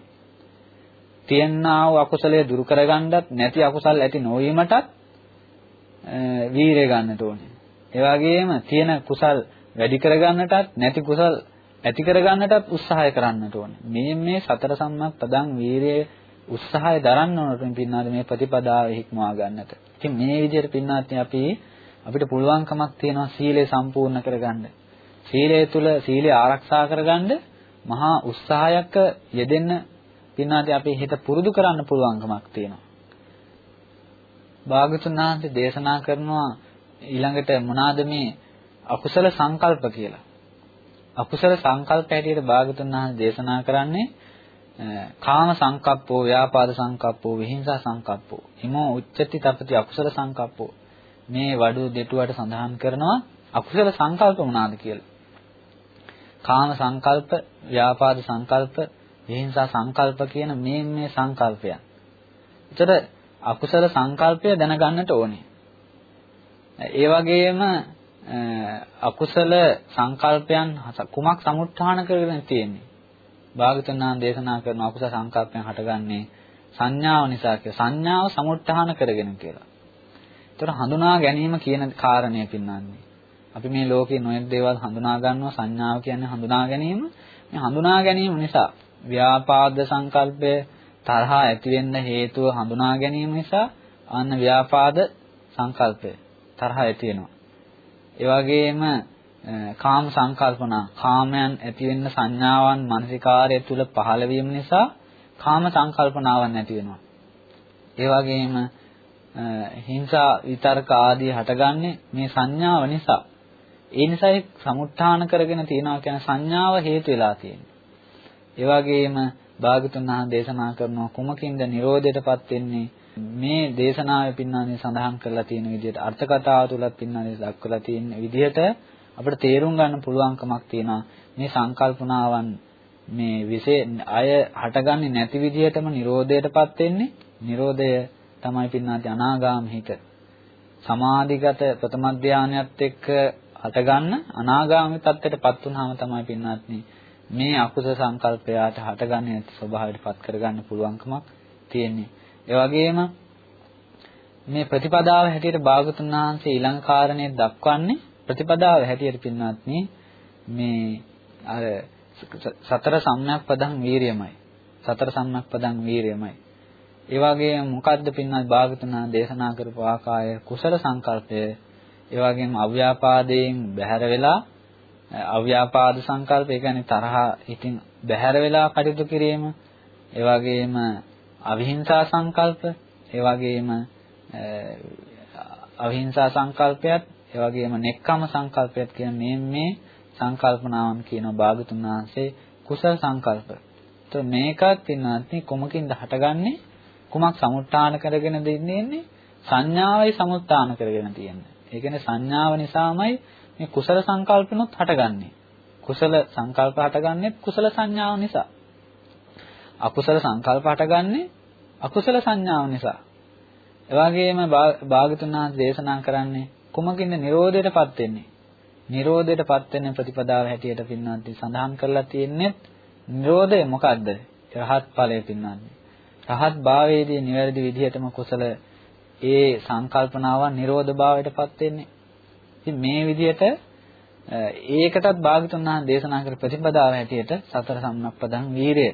තියන්නා වූ අකුසලයේ දුරු කරගන්නත් නැති අකුසල් ඇති නොවීමටත් වීරිය ගන්නට ඕනේ. ඒ වගේම තියෙන කුසල් වැඩි කරගන්නටත් නැති කුසල් ඇති කරගන්නටත් උත්සාහය කරන්නට ඕනේ. මේ මේ සතර සම්මා පදං වීරිය උත්සාහය දරන්න ඕනට පින්නාද මේ ප්‍රතිපදාව හික්මවා ගන්නට. ඉතින් මේ විදිහට පින්නාත් අපි අපිට පුළුවන්කමක් තියෙනවා සීලය සම්පූර්ණ කරගන්න. සීලය තුල සීලය ආරක්ෂා කරගන්න මහා උත්සාහයක යෙදෙන්න පින්නාදී අපේ හිත පුරුදු කරන්න පුළුවන්කමක් තියෙනවා. භාගතුන් වහන්සේ දේශනා කරනවා ඊළඟට මොනවාද මේ අකුසල සංකල්ප කියලා. අකුසල සංකල්ප හැටියට භාගතුන් වහන්සේ දේශනා කරන්නේ කාම සංකප්පෝ, ව්‍යාපාද සංකප්පෝ, විහිංසා සංකප්පෝ. හිමෝ උච්චති තපති අකුසල සංකප්පෝ. මේ වඩු දෙටුවට සඳහන් කරනවා අකුසල සංකල්ප මොනවාද කියලා. කාම සංකල්ප, ව්‍යාපාද සංකල්ප, විහිංසා සංකල්ප කියන මේ මේ සංකල්පයන්. ඒතර අකුසල සංකල්පය දැනගන්නට ඕනේ. ඒ වගේම අකුසල සංකල්පයන් කුමක් සමුත්ථාන කරගෙන තියෙන්නේ? භාගතුනාන් දේශනා කරන අකුසල සංකල්පයන් හටගන්නේ සංඥාව නිසා කියලා. සංඥාව සමුත්ථාන කරගෙන කියලා. ඒතර හඳුනා ගැනීම කියන කාරණය පින්නන්නේ. අපි මේ ලෝකේ නොයෙක් දේවල් හඳුනා ගන්නවා සංඥාව කියන්නේ හඳුනා ගැනීම. මේ හඳුනා ගැනීම නිසා ව්‍යාපාද සංකල්පය තරහ ඇති වෙන්න හේතුව හඳුනා ගැනීම නිසා අන්න ව්‍යාපාද සංකල්පය තරහ ඇති වෙනවා. ඒ වගේම කාම සංකල්පනා කාමයන් ඇති වෙන්න සංඥාවන් මානසිකාරය තුල පහළ වීම නිසා කාම සංකල්පනාවන් ඇති වෙනවා. ඒ වගේම හිංසා විතර්ක ආදී හටගන්නේ මේ සංඥාව නිසා. ඒ නිසා ඒ සමුත්ථාන කරගෙන තියනවා කියන සංඥාව හේතු වෙලා තියෙනවා. ඒ වගේම භාගතුන් වහන්සේ දේශනා කරනවා කුමකින්ද Nirodhaයටපත් වෙන්නේ මේ දේශනාවේ පින්නානේ සඳහන් කරලා තියෙන විදිහට අර්ථ කතාව තුලත් පින්නානේ දක්වලා තියෙන විදිහට අපිට තේරුම් ගන්න පුළුවන්කමක් තියෙනවා මේ සංකල්පනාවන් මේ විශේෂ අය හටගන්නේ නැති විදිහටම Nirodhaයටපත් වෙන්නේ Nirodhaය තමයි පින්නාති අනාගාම හිත සමාධිගත ප්‍රථම ධානයත් එක්ක හටගන්න අනාගාමී තත්ත්වයටපත් වුනහම තමයි පින්නාත්නි මේ අකුසල සංකල්පයාට හටගන්නේ නැති ස්වභාවයට පත් කරගන්න පුළුවන්කමක් තියෙන්නේ. ඒ වගේම මේ ප්‍රතිපදාව හැටියට භාගතුන් වහන්සේ ඊළඟ කාරණේ දක්වන්නේ ප්‍රතිපදාව හැටියට පින්වත්නි මේ අර සතර සම්‍යක් පදං වීරියමයි. සතර සම්‍යක් පදං වීරියමයි. ඒ වගේම මොකද්ද පින්වත් භාගතුන් දේශනා කරපු ආකාය කුසල සංකල්පය ඒ වගේම අව්‍යාපාදයෙන් බැහැර වෙලා අව්‍යාපාද සංකල්ප ඒ කියන්නේ තරහ ඉතින් බැහැර වෙලා කටයුතු කිරීම ඒ වගේම අවිහිංසා සංකල්ප ඒ වගේම අවිහිංසා සංකල්පයත් ඒ වගේම නෙක්ඛම් සංකල්පයත් කියන මේ මේ සංකල්පනාවන් කියන භාගතුන් වහන්සේ කුසල සංකල්ප. તો මේකත් ඉන්නත් කොමකින්ද හටගන්නේ? කුමක් සමුත්ථාන කරගෙන දෙන්නේ? සංඥාවයි සමුත්ථාන කරගෙන තියෙන්නේ. ඒ කියන්නේ සංඥාව නිසාමයි මේ කුසල සංකල්පනොත් හටගන්නේ. කුසල සංකල්ප හටගන්නේ කුසල සංඥාව නිසා. අකුසල සංකල්ප හටගන්නේ අකුසල සංඥාව නිසා. එවාගෙම භාගතුන් වහන්සේ දේශනා කරන්නේ කුමකින්ද Nirodhaයටපත් වෙන්නේ? Nirodhaයටපත් වෙන ප්‍රතිපදාව හැටියට පින්නන්ති සඳහන් කරලා තියෙන්නේ Nirodhaය මොකද්ද? රහත් ඵලය පින්නන්ති. රහත් භාවයේදී නිවැරදි විදිහටම කුසල ඒ සංකල්පනාවන් Nirodha භාවයටපත් වෙන්නේ. ඉතින් මේ විදිහට ඒකටත් භාගතුන් වහන්සේ දේශනා කර ප්‍රතිපදාව හැටියට සතර සම්නප්පදං වීරය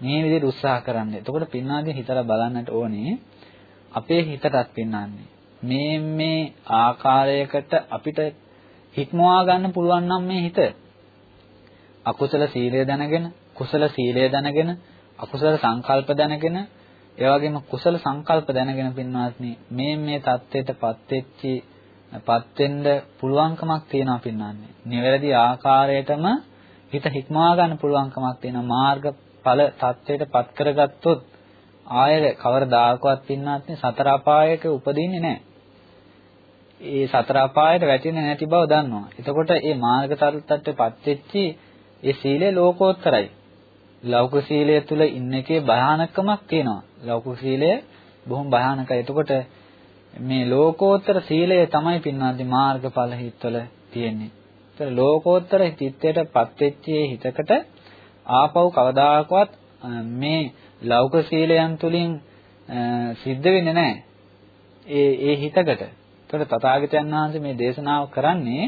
මේ විදිහට උත්සාහ කරන්න. එතකොට පින්නාදී හිතලා බලන්නට ඕනේ අපේ හිතටත් පින්නන්නේ මේ මේ ආකාරයකට අපිට හික්මවා ගන්න පුළුවන් නම් මේ හිත අකුසල සීලය දැනගෙන කුසල සීලය දැනගෙන අකුසල සංකල්ප දැනගෙන ඒ වගේම කුසල සංකල්ප දැනගෙන පින්වත්නි මේ මේ தත්ත්වයටපත් වෙච්චි පත් වෙන්න පුළුවන්කමක් තියෙනවා පින්නන්නේ. නිවැරදි ආකාරයටම හිත හික්මවා ගන්න පුළුවන්කමක් තියෙනවා. මාර්ගඵල தත්වයට පත් කරගත්තොත් ආයෙ කවරදාකවත් පින්නත් සතර අපායක උපදින්නේ නැහැ. ඒ සතර අපායට වැටෙන්නේ නැති බව දන්නවා. එතකොට මේ මාර්ග තලතට්ටපත් වෙච්චි ඒ සීලය ලෝකෝත්තරයි. ලෞකික සීලය තුල ඉන්න එකේ භයානකමක් තියෙනවා. ලෞකික සීලය බොහොම භයානකයි. එතකොට මේ ලෝකෝත්තර සීලය තමයි පින්නාදී මාර්ගඵල හිත්වල තියෙන්නේ. ඒතර ලෝකෝත්තර හිතේටපත් වෙච්ච හිතකට ආපහු කවදාකවත් මේ ලෞකික සීලයන් තුලින් සිද්ධ වෙන්නේ නැහැ. ඒ ඒ හිතකට. ඒතර තථාගතයන් වහන්සේ මේ දේශනාව කරන්නේ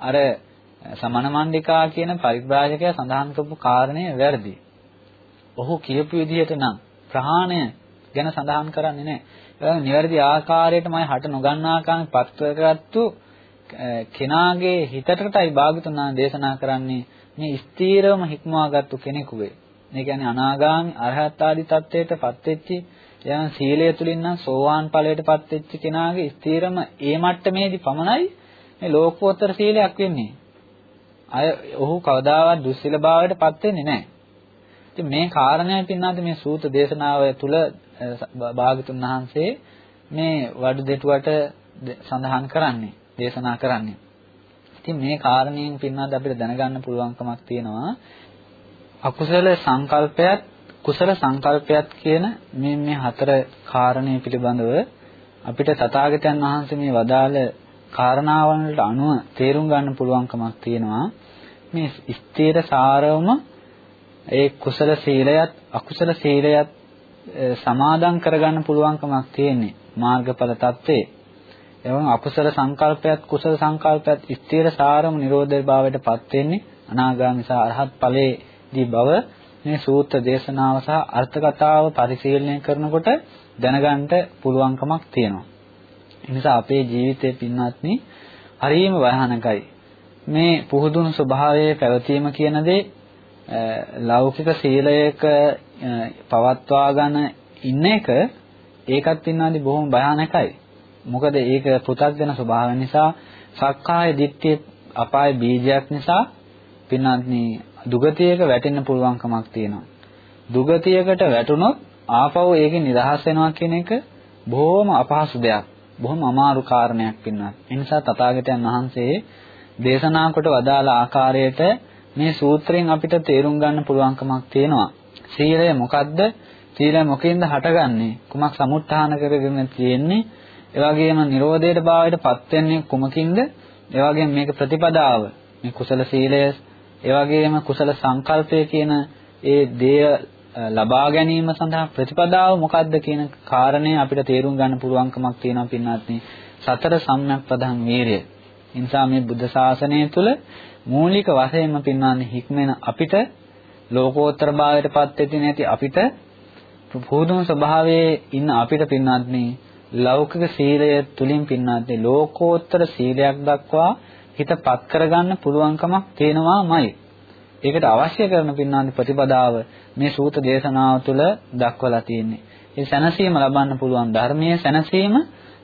අර සමන මණ්ඩිකා කියන පරිබ්‍රාජකයා සඳහන් කරපු කාරණය වැරදි. ඔහු කියපු විදිහට නම් ප්‍රහාණය ගැන සඳහන් කරන්නේ නැහැ. ඒ නිවැරදි ආකාරයටමයි හට නොගන්නාකම් පත්වගත්තු කෙනාගේ හිතටටයි භාගතුන් දේශනා කරන්නේ මේ ස්ථීරවම හික්මවාගත්තු කෙනෙකු වේ. මේ කියන්නේ අනාගාමි අරහත් ආදී තත්ත්වයටපත් වෙච්චි යන සීලය තුලින් නම් සෝවාන් ඵලයටපත් වෙච්ච කෙනාගේ ස්ථීරම ඒ මට්ටමේදී පමණයි මේ ලෝකෝත්තර සීලයක් වෙන්නේ. අය ඔහු කවදාවත් දුස්සීල භාවයටපත් වෙන්නේ නැහැ. ඉතින් මේ කාරණය පින්නාද මේ සූත දේශනාව තුළ භාගතුන් වහන්සේ මේ වඩු දෙටුවට සඳහන් කරන්නේ, දේශනා කරන්නේ. ඉතින් මේ කාරණයෙන් පින්නාද අපිට දැනගන්න පුළුවන්කමක් තියෙනවා. අකුසල සංකල්පයත් කුසල සංකල්පයත් කියන මේ මේ හතර කාරණේ පිළිබඳව අපිට තථාගතයන් වහන්සේ මේ වදාළ කාරණාවන් වලට අනුව තේරුම් ගන්න පුළුවන්කමක් තියෙනවා. මේ ස්ථීර සාරවම ඒ කුසල සීලයත් අකුසල සීලයත් සමාදන් කරගන්න පුළුවන්කමක් තියෙන්නේ. මාර්ගඵල தත්ත්වේ. එවං අකුසල සංකල්පයත් කුසල සංකල්පයත් ස්ථීර සාරම නිරෝධය භාවයටපත් වෙන්නේ අනාගාමී සහ අරහත් ඵලයේදී බව මේ සූත්‍ර දේශනාව සහ අර්ථ කතාව පරිශීලනය කරනකොට දැනගන්න පුළුවන්කමක් තියෙනවා. ඒ නිසා අපේ ජීවිතේ පින්වත්නි හරිම භයානකයි. මේ පුහුදුණු ස්වභාවයේ පැවතීම කියන දේ ලෞකික සීලයක පවත්වා ගන්න ඉන්න එක ඒකත් පින්නාදී බොහොම භයානකයි. මොකද ඒක පෘථග්ජන ස්වභාවය නිසා සක්කාය දිට්ඨිය අපාය බීජයක් නිසා පින්නාදී දුගතියක වැටෙන්න පුළුවන්කමක් තියෙනවා. දුගතියකට වැටුනොත් ආපහු ඒකේ නිදහස් වෙනවා කියන එක බොහොම අපහසු දෙයක්. බොහොම අමාරු කාරණයක් පින්වත්. ඒ නිසා තථාගතයන් වහන්සේ දේශනා කොට වදාළ ආකාරයට මේ සූත්‍රයෙන් අපිට තේරුම් ගන්න පුළුවන්කමක් තියෙනවා. සීලය මොකද්ද? සීලය මොකෙන්ද හටගන්නේ? කුමක් සමුත්ථාන කරගෙන තියෙන්නේ? ඒ වගේම Nirodheට භාවයට පත් වෙන්නේ කුමකින්ද? ඒ වගේම මේක ප්‍රතිපදාව. මේ කුසල සීලය, ඒ වගේම කුසල සංකල්පය කියන ඒ දේය ලබා ගැනීම සඳහා ප්‍රතිපදාව මොකක්ද කියන කාරණේ අපිට තේරුම් ගන්න පුළුවන්කමක් තියෙනවා පින්වත්නි. සතර සම්‍යක් ප්‍රධාන වීරිය. ඒ නිසා මේ බුද්ධ ශාසනය තුළ මූලික වශයෙන්ම පින්වන්නේ හික්මෙන අපිට ලෝකෝත්තර භාවයටපත් වෙති නැති අපිට පුදුම ස්වභාවයේ ඉන්න අපිට පින්වත්නි ලෞකික සීලය තුලින් පින්වත්නි ලෝකෝත්තර සීලයක් දක්වා හිතපත් කරගන්න පුළුවන්කමක් තියෙනවාමයි. ඒකට අවශ්‍ය කරන පින්වත්නි ප්‍රතිපදාව මේ සූත දේශනාව තුළ දක්වලා තියෙන්නේ. ඒ සැනසීම ලබන්න පුළුවන් ධර්මයේ සැනසීම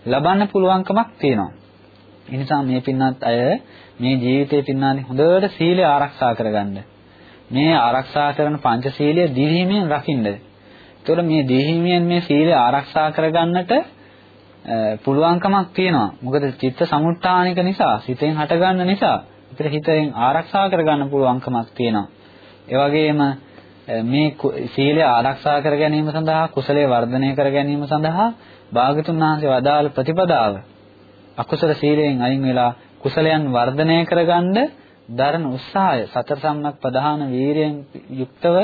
ලබන්න පුළුවන්කමක් තියෙනවා. ඒ නිසා මේ පින්නත් අය මේ ජීවිතේ පින්නාදී හොඳට සීලය ආරක්ෂා කරගන්න. මේ ආරක්ෂා කරන පංචශීලය දිවිහිමියෙන් රකින්න. ඒතකොට මේ දිවිහිමියෙන් මේ සීලය ආරක්ෂා කරගන්නට පුළුවන්කමක් තියෙනවා. මොකද චිත්ත සමුත්ථානික නිසා, සිතෙන් හටගන්න නිසා, අපිට හිතෙන් ආරක්ෂා කරගන්න පුළුවන්කමක් තියෙනවා. ඒ වගේම මේ සීලය ආරක්ෂා කර ගැනීම සඳහා කුසලයේ වර්ධනය කර ගැනීම සඳහා භාගතුන් වහන්සේ වදාළ ප්‍රතිපදාව අකුසල සීලයෙන් අයින් වෙලා කුසලයන් වර්ධනය කරගන්න දරන උත්සාහය සතර සම්මක් ප්‍රධාන වීරියෙන් යුක්තව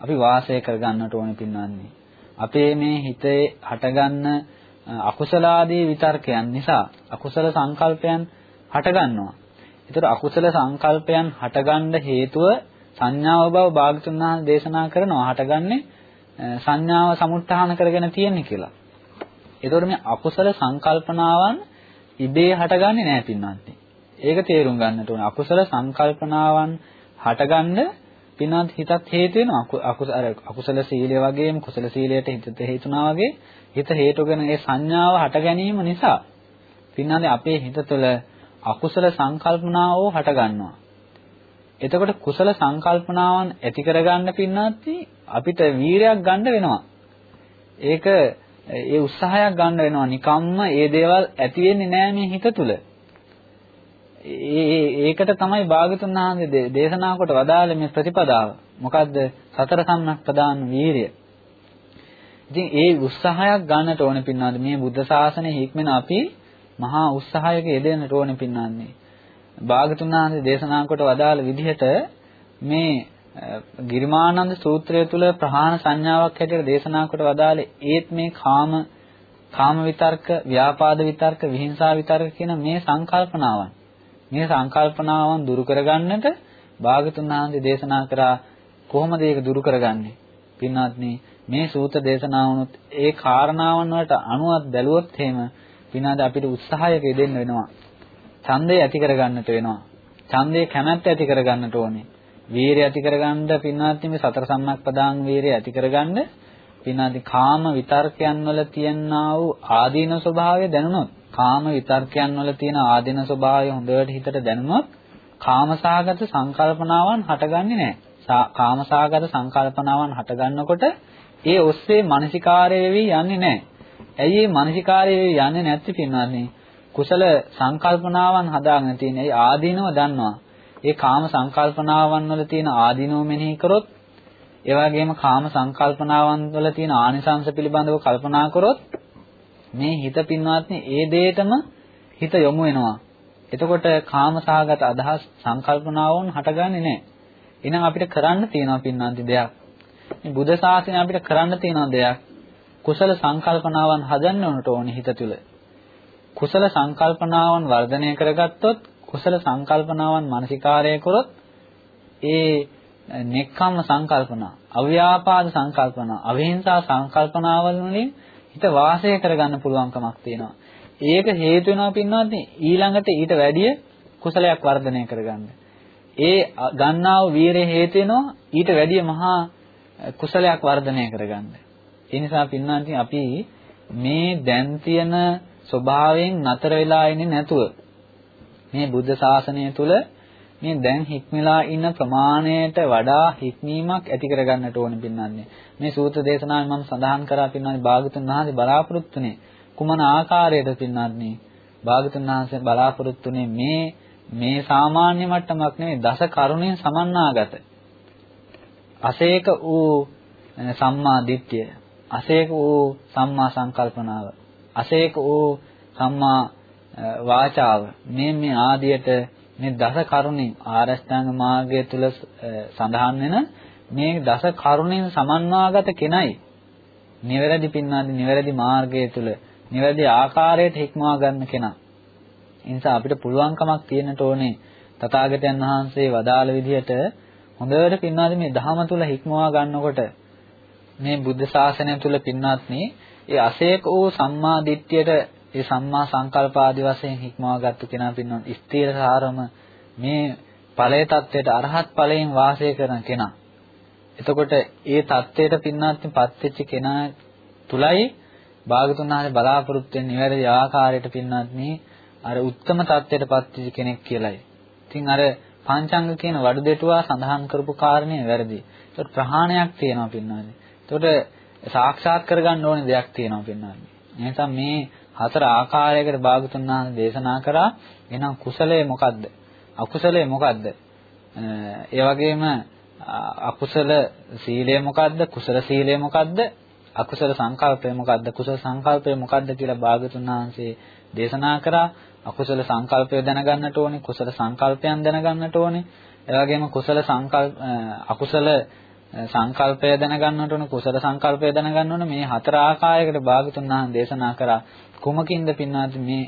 අපි වාසය කරගන්නට ඕනේ පින්වන්නේ. අපේ මේ හිතේ හටගන්න අකුසලාදී විතර්කයන් නිසා අකුසල සංකල්පයන් හටගන්නවා. ඒතර අකුසල සංකල්පයන් හටගන්න හේතුව සංඥාව බව භාගතුන් වහන්සේ දේශනා කරනවා හටගන්නේ සංඥාව සමුත්ථාන කරගෙන තියෙන්නේ කියලා. ඒතකොට මේ අකුසල සංකල්පනාවන් ඉබේ හටගන්නේ නැහැ පින්වත්නි. ඒක තේරුම් ගන්නට ඕනේ. අකුසල සංකල්පනාවන් හටගන්න පින්වත් හිතත් හේතු වෙනවා. අකුසල අර අකුසල සීලය වගේම කුසල සීලයට හිතට හේතුනා වගේ හිත හේතුගෙන ඒ සංඥාව හට ගැනීම නිසා පින්වත් අපේ හිත තුළ අකුසල සංකල්පනාවෝ හට ගන්නවා. එතකොට කුසල සංකල්පනාවන් ඇති කරගන්න පින්නත් අපිට වීරයක් ගන්න වෙනවා. ඒක ඒ උත්සාහයක් ගන්න වෙනවා. නිකම්ම ඒ දේවල් ඇති වෙන්නේ නෑ මේ හිත තුල. ඒ ඒකට තමයි භාගතුන් වහන්සේ දේශනා කොට වදාළ මේ ප්‍රතිපදාව. මොකද්ද? සතර සම්‍යක් ප්‍රදාන වීරිය. ඉතින් ඒ උත්සාහයක් ගන්නට ඕනේ පින්නාද මේ බුද්ධ ශාසනය හික්මන අපි මහා උත්සාහයක යෙදෙන්නට ඕනේ පින්නාන්නේ. භාගතුන් වහන්සේ දේශනා කොට වදාළ විදිහට මේ ගිරිමානන්ද සූත්‍රය තුල ප්‍රහාණ සංඥාවක් හැටියට දේශනා කොට වදාළේ ඒත් මේ කාම කාම විතර්ක, ව්‍යාපාද විතර්ක, විහිංසා විතර්ක කියන මේ සංකල්පනාවන්. මේ සංකල්පනාවන් දුරු කරගන්නට භාගතුන් වහන්සේ දේශනා කරා කොහොමද ඒක දුරු කරගන්නේ? පින්වත්නි මේ සූත්‍ර දේශනාවනොත් ඒ කාරණාවන් වලට අනුවත් බැලුවොත් එහෙම පිනාද අපිට උත්සාහයක යෙදෙන්න වෙනවා. ඡන්දය ඇති කරගන්නට වෙනවා. ඡන්දේ කැමැත්ත ඇති කරගන්නට ඕනේ. වීරිය ඇති කරගන්න පින්වත්නි මේ සතර සම්මක්පදාං වීරිය ඇති කරගන්න පින්වත්නි කාම විතර්කයන් වල තියෙනා වූ ආදීන ස්වභාවය දැනුණොත් කාම විතර්කයන් වල තියෙන ආදීන ස්වභාවය හොඳට හිතට දැනුණොත් කාමසහගත සංකල්පනාවන් හටගන්නේ නැහැ. කාමසහගත සංකල්පනාවන් හටගන්නකොට ඒ ඔස්සේ මානසිකාරය වෙවි යන්නේ නැහැ. ඇයි මේ මානසිකාරය වෙවි යන්නේ නැති පින්වත්නි? කුසල සංකල්පනාවන් හදාගෙන තියෙන ඒ ආදීනව දන්නවා. ඒ කාම සංකල්පනාවන් වල තියෙන ආදීනව මෙනෙහි කරොත් ඒ වගේම කාම සංකල්පනාවන් වල තියෙන ආනිසංශ පිළිබඳව කල්පනා කරොත් මේ හිත පින්වත්නි ඒ දෙයටම හිත යොමු වෙනවා. එතකොට කාමසහගත අදහස් සංකල්පනාවන් හටගන්නේ නැහැ. එහෙනම් අපිට කරන්න තියෙනවා පින්වත්නි දෙයක්. මේ බුද්ධ ශාසනය අපිට කරන්න තියෙන දෙයක් කුසල සංකල්පනාවන් හදන්න උනට ඕනේ හිත තුළ. කුසල සංකල්පනාවන් වර්ධනය කරගත්තොත් කුසල සංකල්පනාවන් මානසිකාරය කරොත් ඒ නෙක්ඛම්ම සංකල්පනා, අව්‍යාපාද සංකල්පනා, අවිහිංසා සංකල්පනාවල් වලින් හිත වාසය කරගන්න පුළුවන්කමක් තියෙනවා. ඒක හේතු වෙනවා පින්නවත් ඊළඟට ඊට වැඩිය කුසලයක් වර්ධනය කරගන්න. ඒ ගන්නා වූ වීරය හේතු වෙනවා ඊට වැඩිය මහා කුසලයක් වර්ධනය කරගන්න. ඒ නිසා පින්නාන්ති අපි මේ දැන් තියෙන ස්වභාවයෙන් නතර වෙලා ඉන්නේ නැතුව මේ බුද්ධ ශාසනය තුල මේ දැන් හික්මලා ඉන්න ප්‍රමාණයට වඩා හික්මීමක් ඇති කරගන්නට ඕන පින්නන්නේ. මේ සූත්‍ර දේශනාවේ මම සඳහන් කරා පින්නන්නේ භාගතුන් වහන්සේ බලාපොරොත්තුනේ කුමන ආකාරයකද පින්නන්නේ? භාගතුන් වහන්සේ බලාපොරොත්තුනේ මේ මේ සාමාන්‍ය මට්ටමක් නෙවෙයි දස කරුණෙන් සමන්නාගත. අසේක වූ සම්මා දිට්ඨිය. අසේක වූ සම්මා සංකල්පනාව. අසේක වූ සම්මා වාචාව. මේ මේ ආදියට මේ දස කරුණෙන් ආරෂ්ඨාංග මාර්ගය තුල සඳහන් වෙන මේ දස කරුණෙන් සමන්වාගත කෙනයි නිවැරදි පින්නාදි නිවැරදි මාර්ගය තුල නිවැරදි ආකාරයට හික්මවා ගන්න කෙනා. ඒ නිසා අපිට පුළුවන්කමක් තියෙන්නට ඕනේ තථාගතයන් වහන්සේ වදාළ විදිහට හොඳට පින්නාද මේ ධහම තුල හික්මවා ගන්නකොට මේ බුද්ධ ශාසනය තුල පින්නාත්නි ඒ අසේක වූ සම්මා දිට්ඨියට ඒ සම්මා සංකල්ප ආදි වශයෙන් හික්මවාගත්තු කෙනා පින්නොත් ස්ථීරසාරම මේ ඵලයේ தත්වයට අරහත් ඵලයෙන් වාසය කරන කෙනා. එතකොට ඒ தත්වයට පින්නත් පත්වෙච්ච කෙනා තුලයි භාගතුන් වහන්සේ බලාපොරොත්තු වෙන නිවැරදි ආකාරයට පින්නත් අර උත්තරම தත්වයට පත්වෙච්ච කෙනෙක් කියලයි. ඉතින් අර පංචංග කියන වඩු දෙටුවා සඳහන් කරපු කාරණේ වැරදි. ඒකට ප්‍රහාණයක් තියෙනවා පින්නවාදී. ඒකට සාක්ෂාත් කරගන්න ඕනේ දෙයක් තියෙනවා පින්නවාදී. එහෙනම් මේ හතර ආකාරයකට භාගතුන් වහන්සේ දේශනා කරා. එහෙනම් කුසලය මොකද්ද? අකුසලය මොකද්ද? ඒ වගේම අකුසල සීලය මොකද්ද? කුසල සීලය මොකද්ද? අකුසල සංකල්පය මොකද්ද? කුසල සංකල්පය මොකද්ද කියලා භාගතුන් වහන්සේ දේශනා කරා. අකුසල සංකල්පය දැනගන්නට ඕනේ කුසල සංකල්පයන් දැනගන්නට ඕනේ ඒ වගේම කුසල සංකල්ප අකුසල සංකල්පය දැනගන්නට ඕනේ කුසල සංකල්පය දැනගන්න ඕනේ මේ හතර ආකාරයකට භාගතුන් වහන්සේ දේශනා කරා කුමකින්ද පින්වත් මේ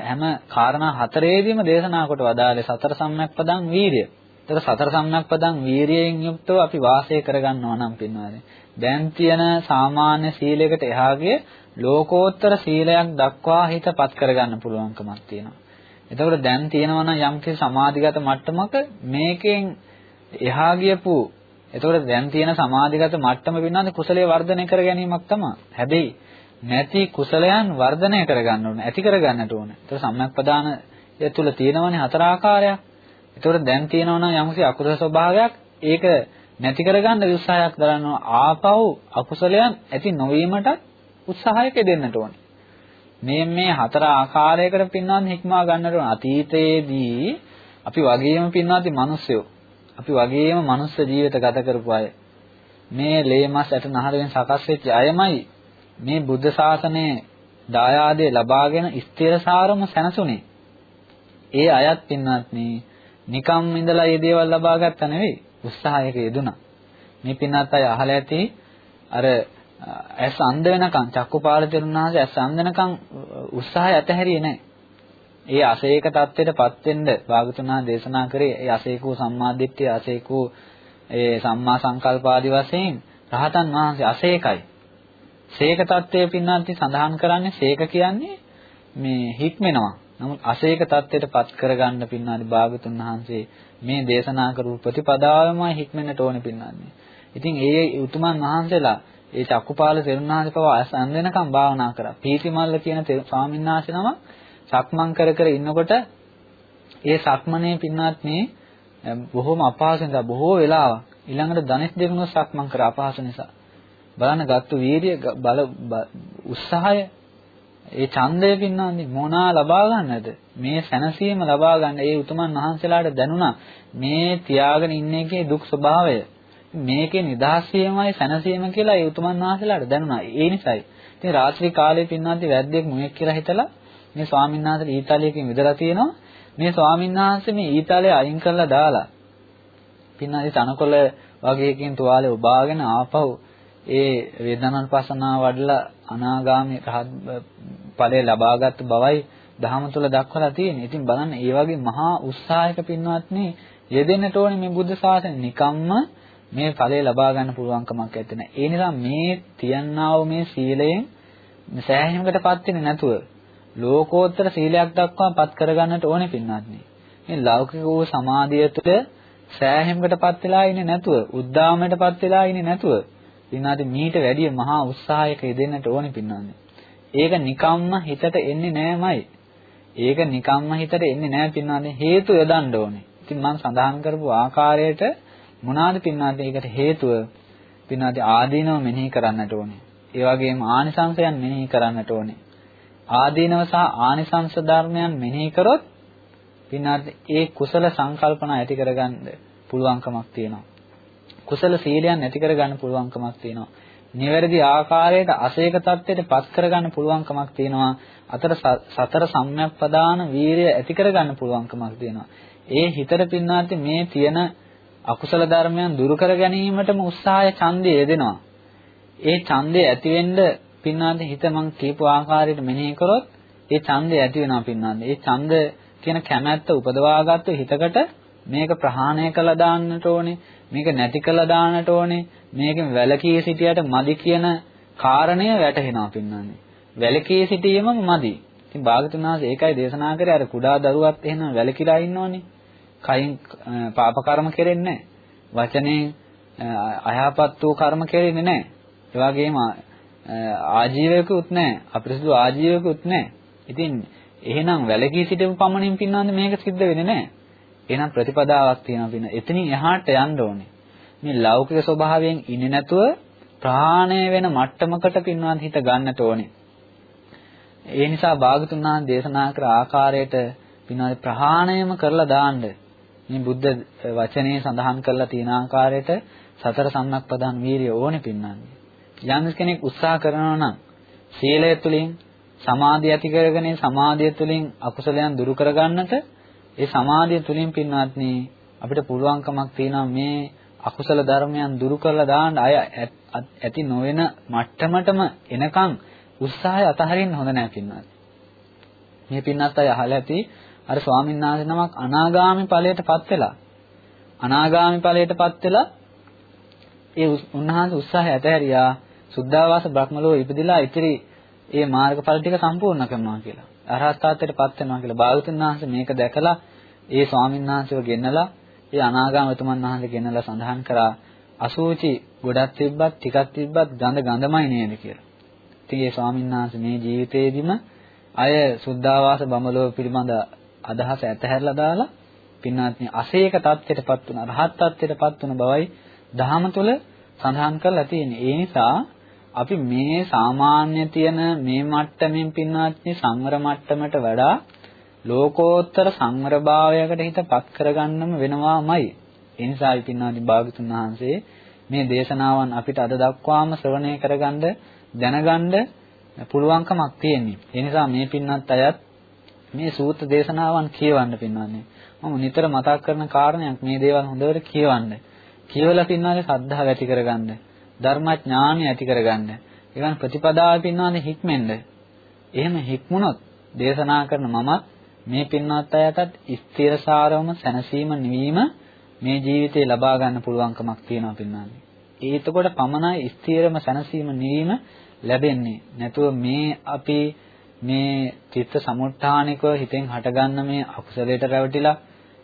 හැම කාරණා හතරේදීම දේශනා කොට වදාළේ සතර සම්‍යක් වීරිය. ඒතර සතර සම්‍යක් වීරියෙන් යුක්තව අපි වාසය කරගන්නවා නම් පින්වත්නි. දැන් තියෙන සාමාන්‍ය සීලයකට එහාගේ ලෝකෝත්තර සීලයක් දක්වා හිතපත් කරගන්න පුළුවන්කමක් තියෙනවා. එතකොට දැන් තියෙනවා නම් යම්කිසි සමාධිගත මට්ටමක මේකෙන් එහා ගියපු එතකොට දැන් තියෙන සමාධිගත මට්ටම පින්නන්නේ කුසලයේ වර්ධනය කර ගැනීමක් තමයි. හැබැයි නැති කුසලයන් වර්ධනය කරගන්න ඕනේ. ඇති කරගන්නට ඕනේ. ඒතර සම්‍යක්පදාන ඒ තුල තියෙනවනේ හතර ආකාරයක්. ඒතකොට දැන් තියෙනවා නම් යම්කිසි අකුසල ස්වභාවයක් ඒක නැති කරගන්න උත්සාහයක් දරනවා ආපහු අකුසලයන් ඇති නොවීමට උත්සාහයක දෙන්නට ඕනේ. මේ මේ හතර ආකාරයකට පින්වත් හික්මා ගන්නට ඕන. අතීතයේදී අපි වගේම පින්වත් මිනිස්සුયો. අපි වගේම මනුස්ස ජීවිත ගත කරපු අය. මේ ලේ මස් ඇට නහරෙන් සකස් වෙච්ච අයමයි මේ බුද්ධ ශාසනයේ දායාදේ ලබාගෙන ස්ථිරසාරම සැනසුනේ. ඒ අයත් පින්වත්නි නිකම් ඉඳලා මේ දේවල් ලබා ගත්තා නෙවෙයි උත්සාහයක යෙදුණා. මේ පින්වත් අය අහලා ඇති අර ඇස් අන්ධ වෙනකන් චක්කුපාල තෙරුණාගේ ඇස් අන්ධ වෙනකන් උත්සාහය ඇතහැරියේ නැහැ. ඒ අසේක தත්ත්වයටපත් වෙන්න භාගතුනා දේශනා කරේ ඒ අසේකෝ සම්මාදිට්ඨිය අසේකෝ ඒ සම්මා සංකල්ප ආදි වශයෙන් රහතන් වහන්සේ අසේකයි. සේක தත්ත්වයේ පින්නන්ති සඳහන් කරන්නේ සේක කියන්නේ මේ හික්මෙනවා. නමුත් අසේක தත්ත්වයටපත් කරගන්න පින්නන්ති භාගතුන් වහන්සේ මේ දේශනා කරපු ප්‍රතිපදාවමයි හික්මෙන්නට ඕනේ පින්නන්නේ. ඉතින් ඒ උතුමන් වහන්සේලා ඒ චක්කුපාල සෙරුණාහි පව අසන් වෙනකම් භාවනා කරා. පීතිමල්ල කියන ස්වාමීන් වහන්සේ නමක් සක්මන් කර කර ඉන්නකොට ඒ සක්මනේ පින්නත් මේ බොහොම අපහසුෙන්ද බොහෝ වෙලාවක් ඊළඟට ධනෙස් දෙකනොත් සක්මන් කර අපහසු නිසා බලන්න ගත්තු වීර්ය බල උත්සාහය ඒ ඡන්දය පින්නන්නේ මොනා ලබා ගන්නද මේ සැනසීම ලබා ගන්න ඒ උතුමන් වහන්සේලාට දැනුණා මේ තියාගෙන ඉන්න එකේ දුක් ස්වභාවය මේකේ නිදහස් වීමයි සැනසීම කියලා ඒ උතුමන් වහන්සේලාට දැනුණා. ඒ නිසායි. ඉතින් රාත්‍රී කාලේ පින්නාන්ති වැද්දෙක් මුවෙක් කියලා හිතලා මේ ස්වාමීන් වහන්සේ ඊතාලියකින් විදලා තියෙනවා. මේ ස්වාමීන් වහන්සේ මේ ඊතාලිය අයින් කරලා දාලා පින්නාන්ති තනකොළ වගේකින් තුවාලේ ඔබාගෙන ආපහු ඒ වේදනානුපස්සනාව වඩලා අනාගාමී රහත් ඵලය ලබාගත් බවයි දහම තුල දක්වලා තියෙන්නේ. ඉතින් බලන්න ඒ වගේ මහා උත්සාහයක පින්වත්නි යෙදෙන්නට ඕනේ මේ බුද්ධ ශාසනය. නිකම්ම මේ ඵලය ලබා ගන්න පුළුවන්කමක් ඇත්තේ නැහැ. ඒ නිසා මේ තියන්නා වූ මේ සීලයෙන් සෑහීමකටපත් වෙන්නේ නැතුව ලෝකෝත්තර සීලයක් දක්වාපත් කරගන්නට ඕනේ පින්වත්නි. මේ ලෞකික වූ සමාධිය තුළ සෑහීමකටපත් වෙලා ඉන්නේ නැතුව, උද්දාමයටපත් වෙලා ඉන්නේ නැතුව පින්වත්නි මීට වැඩිය මහා උත්සාහයක යෙදෙන්නට ඕනේ පින්වත්නි. ඒක නිකම්ම හිතට එන්නේ නෑමයි. ඒක නිකම්ම හිතට එන්නේ නෑ පින්වත්නි හේතු යොදන්න ඕනේ. ඉතින් මම සඳහන් කරපු ආකාරයට මොනවාද පින්නාද ඒකට හේතුව පින්නාද ආදීනව මෙනෙහි කරන්නට ඕනේ. ඒ වගේම ආනිසංසයන් මෙනෙහි කරන්නට ඕනේ. ආදීනව සහ ආනිසංස ධර්මයන් මෙනෙහි කරොත් පින්නාද ඒ කුසල සංකල්පන ඇති කරගන්න පුළුවන්කමක් තියෙනවා. කුසල සීලයන් ඇති කරගන්න පුළුවන්කමක් තියෙනවා. නිවැරදි ආකාරයට අසේක தත්ත්වයට පත් කරගන්න පුළුවන්කමක් තියෙනවා. අතර සතර සම්‍යක් ප්‍රදාන වීරිය ඇති කරගන්න පුළුවන්කමක් තියෙනවා. ඒ හිතට පින්නාති මේ තියෙන අකුසල ධර්මයන් දුරු කර ගැනීමටම උත්සාහය ඡන්දය යෙදෙනවා. ඒ ඡන්දය ඇති වෙන්න පින්නාද හිත මං කියපු ආකාරයට මෙනෙහි කරොත් ඒ ඡන්දය ඇති වෙනවා පින්නාද. ඒ ඡන්ද කියන කැමැත්ත උපදවාගත්තු හිතකට මේක ප්‍රහාණය කළා දාන්නට ඕනේ. මේක නැති කළා දාන්නට ඕනේ. මේකෙන් වැළකී සිටියට මදි කියන කාරණය වැටහෙනවා පින්නානේ. වැළකී සිටීමම මදි. ඉතින් භාගතුන් වහන්සේ ඒකයි දේශනා කරේ අර කුඩා දරුවත් එහෙනම් වැළකීලා ඉන්නෝනේ. කයින් පාප කර්ම කෙරෙන්නේ නැහැ. වචනේ අයහපත් වූ කර්ම කෙරෙන්නේ නැහැ. ඒ වගේම ආජීවයකුත් නැහැ. අපිරිසුදු ආජීවයකුත් නැහැ. ඉතින් එහෙනම් වැලකී සිටපු පමණින් පින්නවන්ද මේක සිද්ධ වෙන්නේ නැහැ. එහෙනම් ප්‍රතිපදාවක් තියෙනවා පින්න. එතනින් එහාට යන්න ඕනේ. මේ ලෞකික ස්වභාවයෙන් ඉන්නේ නැතුව ප්‍රාණය වෙන මට්ටමකට පින්වත් හිත ගන්නට ඕනේ. ඒ නිසා භාගතුන් වහන්සේ දේශනා කර ආකාරයට පින්වත් ප්‍රහාණයම කරලා දාන්න මේ බුද්ධ වචනේ සඳහන් කරලා තියෙන ආකාරයට සතර සම්‍යක් ප්‍රදාන වීරිය ඕනේ පින්නන්නේ. යම් කෙනෙක් උත්සාහ කරනවා නම් සීලය තුළින් සමාධිය ඇති කරගෙන සමාධිය තුළින් අකුසලයන් දුරු කරගන්නට ඒ සමාධිය තුළින් පින්වත්නි අපිට පුළුවන්කමක් තියෙනවා මේ අකුසල ධර්මයන් දුරු කරලා දාන්න අය ඇති නොවන මට්ටමටම එනකන් උත්සාහය අතහරින්න හොඳ නැහැ පින්වත්. මේ පින්නත් අය අහලා ඇති අර ස්වාමීන් වහන්සේ නමක් අනාගාමි ඵලයටපත් වෙලා අනාගාමි ඵලයටපත් වෙලා ඒ උන්වහන්සේ උත්සාහය ඇතහැරියා සුද්ධාවාස බ්‍රහ්මලෝ ඉපදිලා ඉතිරි ඒ මාර්ගඵල ටික සම්පූර්ණ කරනවා කියලා. අරහත් තාත්තටපත් වෙනවා කියලා. භාගතුන් වහන්සේ මේක දැකලා ඒ ස්වාමීන් වහන්සේව ගෙන්නලා ඒ අනාගාමතුමන් වහන්සේ ගෙන්නලා සඳහන් කරා අසූචි ගොඩක් තිබ්බත් ටිකක් තිබ්බත් ගඳ ගඳමයි නේද කියලා. ඉතින් ඒ ස්වාමීන් වහන්සේ මේ ජීවිතේදීම අය සුද්ධාවාස බඹලෝ පිළිබඳ අදහස ඇතහැරලා දාලා පින්වත්නි අසේක தත්ත්වයටපත් වුණා රහත් தත්ත්වයටපත් වුණ බවයි දහම තුල සඳහන් කරලා තියෙන්නේ. ඒ නිසා අපි මේ සාමාන්‍ය තියෙන මේ මට්ටමින් පින්වත්නි සංවර මට්ටමට වඩා ලෝකෝත්තර සංවරභාවයකට හිතපත් කරගන්නම වෙනවාමයි. ඒ නිසා අපි පින්වත්නි භාගතුන් වහන්සේ මේ දේශනාවන් අපිට අද දක්වාම ශ්‍රවණය කරගන්න දැනගන්න පුළුවන්කමක් තියෙන්නේ. ඒ නිසා මේ පින්නත් අයත් මේ සූත්‍ර දේශනාවන් කියවන්න පින්නන්නේ. මම නිතර මතක් කරන කාරණයක් මේ දේවල් හොඳට කියවන්න. කියවලා පින්නන්නේ සද්ධාව ඇති කරගන්න. ධර්මඥානය ඇති කරගන්න. ඊවන් ප්‍රතිපදාව පින්නන්නේ හික්මෙන්න. එහෙම හික්මුණොත් දේශනා කරන මමත් මේ පින්වත් අයටත් ස්ථිරසාරවම සැනසීම නිවීම මේ ජීවිතේ ලබා ගන්න පුළුවන්කමක් තියෙනවා පින්නන්නේ. ඒතකොට පමණයි ස්ථිරම සැනසීම නිවීම ලැබෙන්නේ. නැතුව මේ අපි මේ චිත්ත සමුත්ථානිකව හිතෙන් හටගන්න මේ අකුසලයට රැවටිලා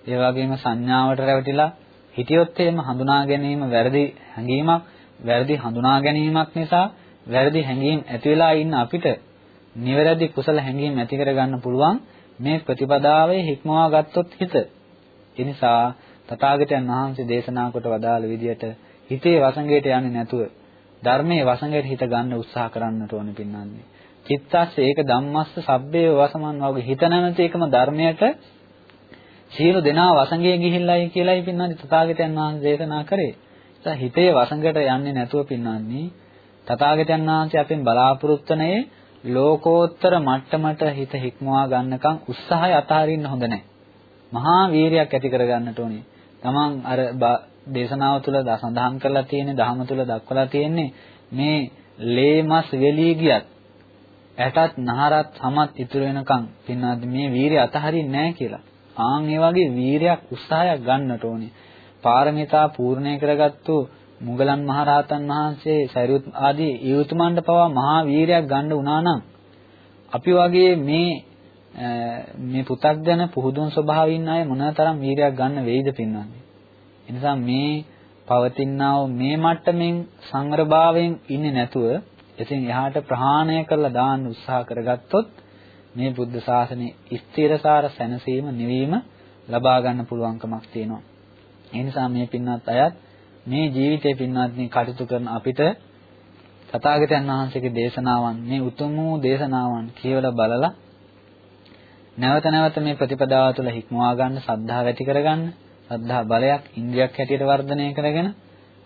ඒ වගේම සංඥාවට රැවටිලා හිතියොත් එහෙම හඳුනා ගැනීම වැරදි හැඟීමක් වැරදි හඳුනා ගැනීමක් නිසා වැරදි හැඟීම් ඇති වෙලා ඉන්න අපිට නිවැරදි කුසල හැඟීම් ඇති කරගන්න පුළුවන් මේ ප්‍රතිපදාවේ හික්මවා ගත්තොත් හිත. ඒ නිසා තථාගතයන් වහන්සේ දේශනා කොට වදාළ විදිහට හිතේ වසඟයට යන්නේ නැතුව ධර්මයේ වසඟයට හිත ගන්න උත්සාහ කරන්නට ඕනේ පින්නන්නේ. චිත්තස්ස ඒක ධම්මස්ස සබ්බේ වසමන් වගේ හිත නැමැති එකම ධර්මයට සියලු දෙනා වසඟයේ ගිහිල්ලායි කියලායි පින්නන්නේ තථාගතයන් වහන්සේ දේශනා කරේ. ඒ හිතේ වසඟයට යන්නේ නැතුව පින්නන්නේ තථාගතයන් වහන්සේ අපෙන් බලාපොරොත්තුනේ ලෝකෝත්තර මට්ටමට හිත හික්මවා ගන්නකම් උත්සාහය අතහරින්න හොඳ නැහැ. මහා වීරියක් ඇති කරගන්නට ඕනේ. තමන් අර දේශනාව තුළ සඳහන් කරලා තියෙන්නේ දහම තුළ දක්වලා තියෙන්නේ මේ ලේ මස් වෙලී ගියත් ඇටත් නහරත් සමත් ඉතුරු වෙනකන් පින්නාද මේ වීරිය අතහරින්නේ නැහැ කියලා. ආන් ඒ වගේ වීරයක් උත්සාහයක් ගන්නට ඕනේ. පාරමිතා පූර්ණේ කරගත්තු මුගලන් මහරහතන් වහන්සේ සරියුත් ආදී ඊතුමන්ට පවා මහා වීරයක් ගන්න වුණා නම් අපි වගේ මේ මේ පු탁ජන පුහුදුන් ස්වභාවයෙන් අය මොනතරම් වීරයක් ගන්න වෙයිද පින්නන්නේ. ඒ නිසා මේ පවතිනා වූ මේ මට්ටමින් සංවරභාවයෙන් ඉන්නේ නැතුව එතින් එහාට ප්‍රහාණය කරලා දාන්න උත්සාහ කරගත්තොත් මේ බුද්ධ ශාසනයේ ස්ථිරසාර සැනසීම නිවීම ලබා ගන්න පුළුවන්කමක් තියෙනවා. ඒ නිසා මේ පින්වත් අයත් මේ ජීවිතේ පින්වත්නි කටයුතු කරන අපිට තථාගතයන් වහන්සේගේ දේශනාවන් මේ උතුම් වූ දේශනාවන් කියවලා බලලා නැවත නැවත මේ ප්‍රතිපදාව තුළ හික්මවා ගන්න සද්ධාව ඇති කරගන්න සද්ධා බලයක් ඉන්ද්‍රියක් හැටියට වර්ධනය කරගෙන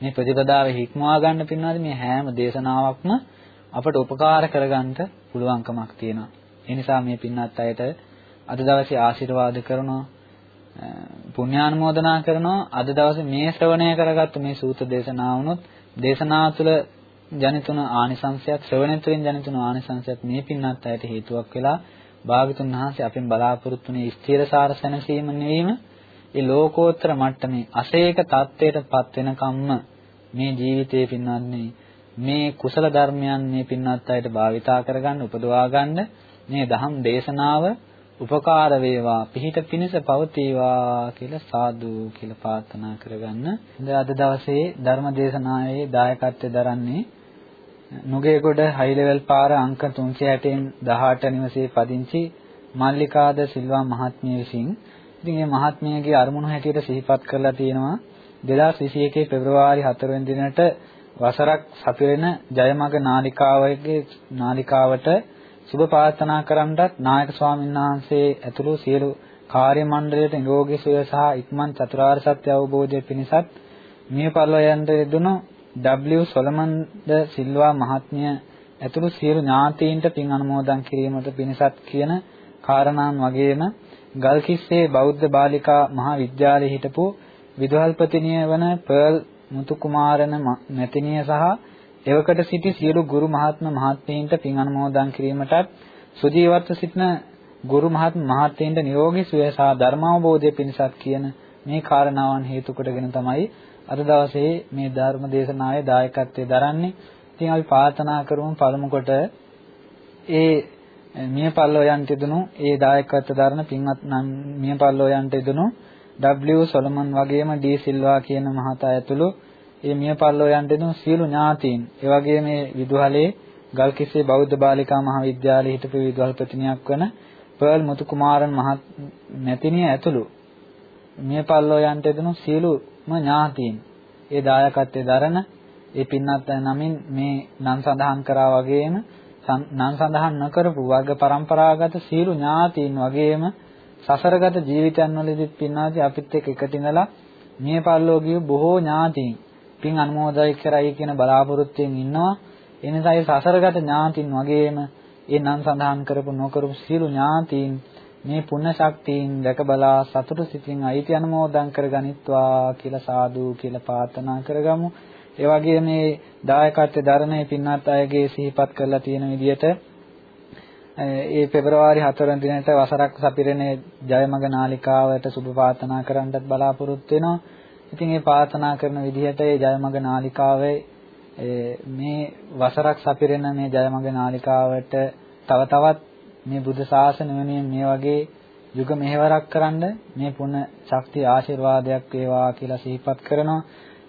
මේ ප්‍රතිපදාවේ හික්මවා ගන්න පින්නාද මේ හැම දේශනාවක්ම අපට උපකාර කරගන්න පුළුවන්කමක් තියෙනවා. ඒ නිසා මේ පින්නත් අයට අද දවසේ ආශිර්වාද කරනවා පුණ්‍යානුමෝදනා කරනවා. අද දවසේ මේ ශ්‍රවණය කරගත්ත මේ සූත්‍ර දේශනාවනොත් දේශනාව තුළ ජනිතුන ආනිසංශයක් ශ්‍රවණය තුළින් ජනිතුන ආනිසංශයක් මේ පින්නත් අයට හේතුවක් වෙලා භාගතුන් වහන්සේ අපෙන් බලාපොරොත්තු වුණේ ස්ථිරසාර සැනසීම නෙවීම. ඒ ලෝකෝත්තර මට්ටමේ අසේක தත්වයටපත් වෙනකම්ම මේ ජීවිතයේ පින්වත්නි මේ කුසල ධර්මයන් මේ පින්වත් අයට භාවිතා කරගන්න උපදවා ගන්න මේ දහම් දේශනාව උපකාර වේවා පිහිට පිණිස පවතිවා කියලා සාදු කියලා ප්‍රාර්ථනා කරගන්න. ඉතින් අද දවසේ ධර්ම දේශනාවේ දායකත්වයෙන් දරන්නේ නුගේගොඩ හයි ලෙවල් පාර අංක 360න් 18 නිවසේ පදිංචි මල්ලිකාද සිල්වා මහත්මිය විසින් ඉතින් මේ මහත්මියගේ අරමුණු හැටියට සිහිපත් කරලා තියෙනවා 2021 පෙබරවාරි 4 වෙනි දිනට වසරක් සපිරෙන ජයමග නාලිකාවගේ නාලිකාවට සුබ ප්‍රාර්ථනා කරන්නත් නායක ස්වාමීන් වහන්සේ ඇතුළු සියලු කාර්ය මණ්ඩලයට නිරෝගී සුවය සහ ඉක්මන් චතුරාර්ය සත්‍ය අවබෝධය පිණිසත් මිය පරලෝයන්ට යෙදුණු W. සොලමන් ද සිල්වා මහත්මිය ඇතුළු සියලු ඥාතීන්ට පින් අනුමෝදන් කිරීමට පිණිසත් කියන කාරණාන් වගේම ගල්කිස්සේ බෞද්ධ බාලිකා මහා විද්‍යාලයේ හිටපු විදුහල්පතිනිය වන පර්ල් මුතුකුමාරන මැතිනිය සහ එවකට සිටි සියලු ගුරු මහත්ම මහත්මීන්ට පින් අනුමෝදන් කිරීමටත් සුජීවත්ව සිටින ගුරු මහත්ම මහත්මීන්ට නිරෝගී සුවය සහ ධර්මාවබෝධය පිණිසත් කියන මේ කාරණාවන් හේතු කොටගෙන තමයි අද දවසේ මේ ධර්ම දේශනාවේ දායකත්වයේ දරන්නේ. ඉතින් අපි ප්‍රාර්ථනා කරමු පළමු කොට ඒ මිය පල්ලෝයන්ට ඉදනු ඒ දායකත්ව දරන පින්වත් නම් මිය පල්ලෝයන්ට ඉදනු W සොලමන් වගේම D සිල්වා කියන මහතා ඇතුළු ඒ මිය පල්ලෝයන්ට ඉදනු සියලු ඥාතීන්. ඒ වගේම මේ විදුහලේ ගල්කිස්සේ බෞද්ධ බාලිකා මහාවිද්‍යාලයේ හිටපු විදුහල්පතිනියක් වන පර්ල් මුතු කුමාරන් මහත් මැතිණිය ඇතුළු මිය පල්ලෝයන්ට ඉදනු සියලුම ඥාතීන්. ඒ දායකත්වයේ දරන ඒ පින්වත් නමින් මේ නම් සඳහන් කරා වගේම නම් සඳහන් නොකරපු වර්ග પરම්පරාගත සීළු ඥාතීන් වගේම සසරගත ජීවිතයන් වලදීත් පින්නාදී අපිත් එක්ක එකට ඉඳලා මේ පල්ලෝගිය බොහෝ ඥාතීන් පින් අනුමෝදයි කරයි කියන බලාපොරොත්තුෙන් ඉන්නවා ඒ නිසා ඒ සසරගත ඥාතීන් වගේම ඒ නම් සඳහන් කරපු නොකරපු සීළු ඥාතීන් මේ පුණ්‍ය ශක්තියින් දැකබලා සතුටු සිතින් අයිති අනුමෝදන් කරගනිත්වා කියලා සාදු කියලා ප්‍රාර්ථනා කරගමු. ඒ වගේම මේ දායකත්වයේ ධර්මයේ පින්වත් අයගේ සිහිපත් කරලා තියෙන විදිහට ඒ පෙබරවාරි 4 වෙනි දිනට වසරක් සපිරෙනේ ජයමග නාලිකාවට සුබ ප්‍රාර්ථනා කරන්නත් බලාපොරොත්තු වෙනවා. ඉතින් මේ ප්‍රාර්ථනා කරන විදිහට ඒ ජයමග නාලිකාවේ මේ වසරක් සපිරෙන මේ ජයමග නාලිකාවට තව තවත් මේ බුද්ධ ශාසන වෙනුවෙන් මේ වගේ යුග මෙහෙවරක් කරන්න මේ පුණ ශක්තිය ආශිර්වාදයක් වේවා කියලා සිහිපත් කරනවා.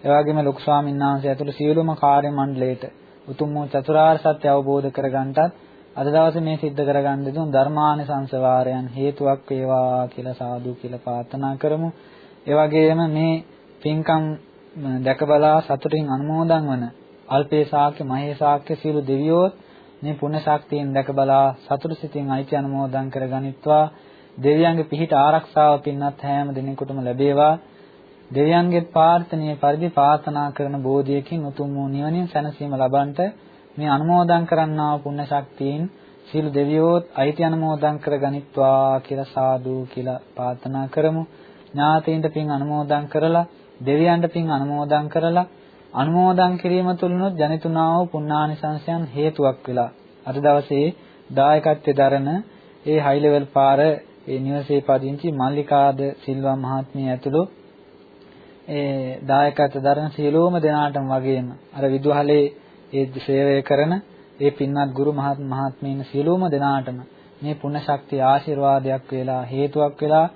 ඒ වගේම ලොකු ස්වාමීන් වහන්සේ ඇතුළු සියලුම කාර්ය මණ්ඩලයට උතුම් වූ චතුරාර්ය සත්‍ය අවබෝධ කරගන්නටත් අද දවසේ මේ සිද්ධ කරගන්න දුන් ධර්මානිසංස වාරයන් හේතුවක් වේවා කියලා සාදු කියලා ප්‍රාර්ථනා කරමු. ඒ වගේම මේ පින්කම් දැකබලා සතුටින් අනුමෝදන් වන අල්පේ ශාක්‍ය මහේ ශාක්‍ය සියලු දෙවියෝ මේ පුණ්‍ය ශක්තියෙන් දැකබලා සතුටු සිතින් අයිති අනුමෝදන් කරගනිත්වා දෙවියන්ගේ පිහිට ආරක්ෂාව පින්නත් හැම දිනෙකටම ලැබේවා. දෙවියන්ගේ ප්‍රාර්ථනීය පරිදි ප්‍රාර්ථනා කරන බෝධියකින් උතුම් වූ නිවනින් සැනසීම ලබන්නට මේ අනුමෝදන් කරන්නා වූ පුණ්‍ය ශක්තියින් සීල දෙවියෝත් අයිති අනුමෝදන් කරගනිත්වා කියලා සාදු කියලා ප්‍රාර්ථනා කරමු. ඥාතීන්ට පින් අනුමෝදන් කරලා දෙවියන්ට පින් අනුමෝදන් කරලා අනුමෝදන් කිරීම තුලිනුත් ජනිතුනා වූ පුණ්‍යානිසංසයන් හේතුවක් වෙලා අද දවසේ දායකත්වයේ දරන ඒ හයි ලෙවල් පාර ඒ නිවසේ පදිංචි මල්ලිකාද සිල්වා මහත්මිය ඇතුළු ඒ දායකත්ව දරන සියලුම දෙනාටම වගේම අර විදුහලේ ඒ සේවය කරන ඒ පින්වත් ගුරු මහත් මහත්මීන් සියලුම දෙනාටම මේ පුණ්‍ය ශක්තිය ආශිර්වාදයක් වෙලා හේතුවක් වෙලා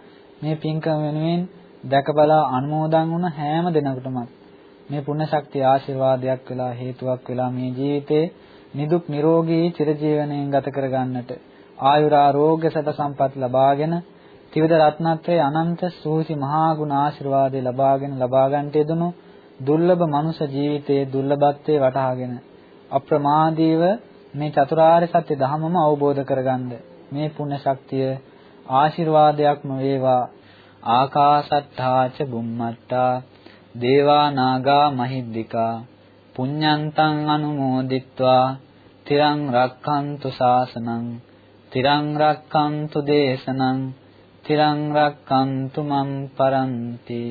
මේ පින්කම වෙනුවෙන් දැකබලා අනුමෝදන් වුණ හැම දෙනෙකුටම මේ පුණ්‍ය ශක්තිය ආශිර්වාදයක් වෙලා හේතුවක් වෙලා මේ ජීවිතේ නිදුක් නිරෝගී චිරජීවනයෙන් ගත කරගන්නට ආයුරාෝග්‍ය සත සම්පත් ලබාගෙන ත්‍රිවිධ රත්නත්‍රයේ අනන්ත සූසි මහා ගුණ ආශිර්වාදේ ලබාගෙන ලබා ගන්නට යෙදුණු දුර්ලභ මනුෂ්‍ය ජීවිතයේ දුර්ලභත්වයේ වටහාගෙන අප්‍රමාදීව මේ චතුරාර්ය සත්‍ය ධහමම අවබෝධ කරගන්න මේ පුණ්‍ය ශක්තිය ආශිර්වාදයක්ම වේවා ආකාසත්තා ච බුම්මත්තා දේවා නාග මහිද්దికා පුඤ්ඤන්තං අනුමෝදිත්වා තිරං රක්ඛන්තු ශාසනං තිරං රක්ඛන්තු දේශනං තිරං රක්ඛන්තු මම් පරන්ති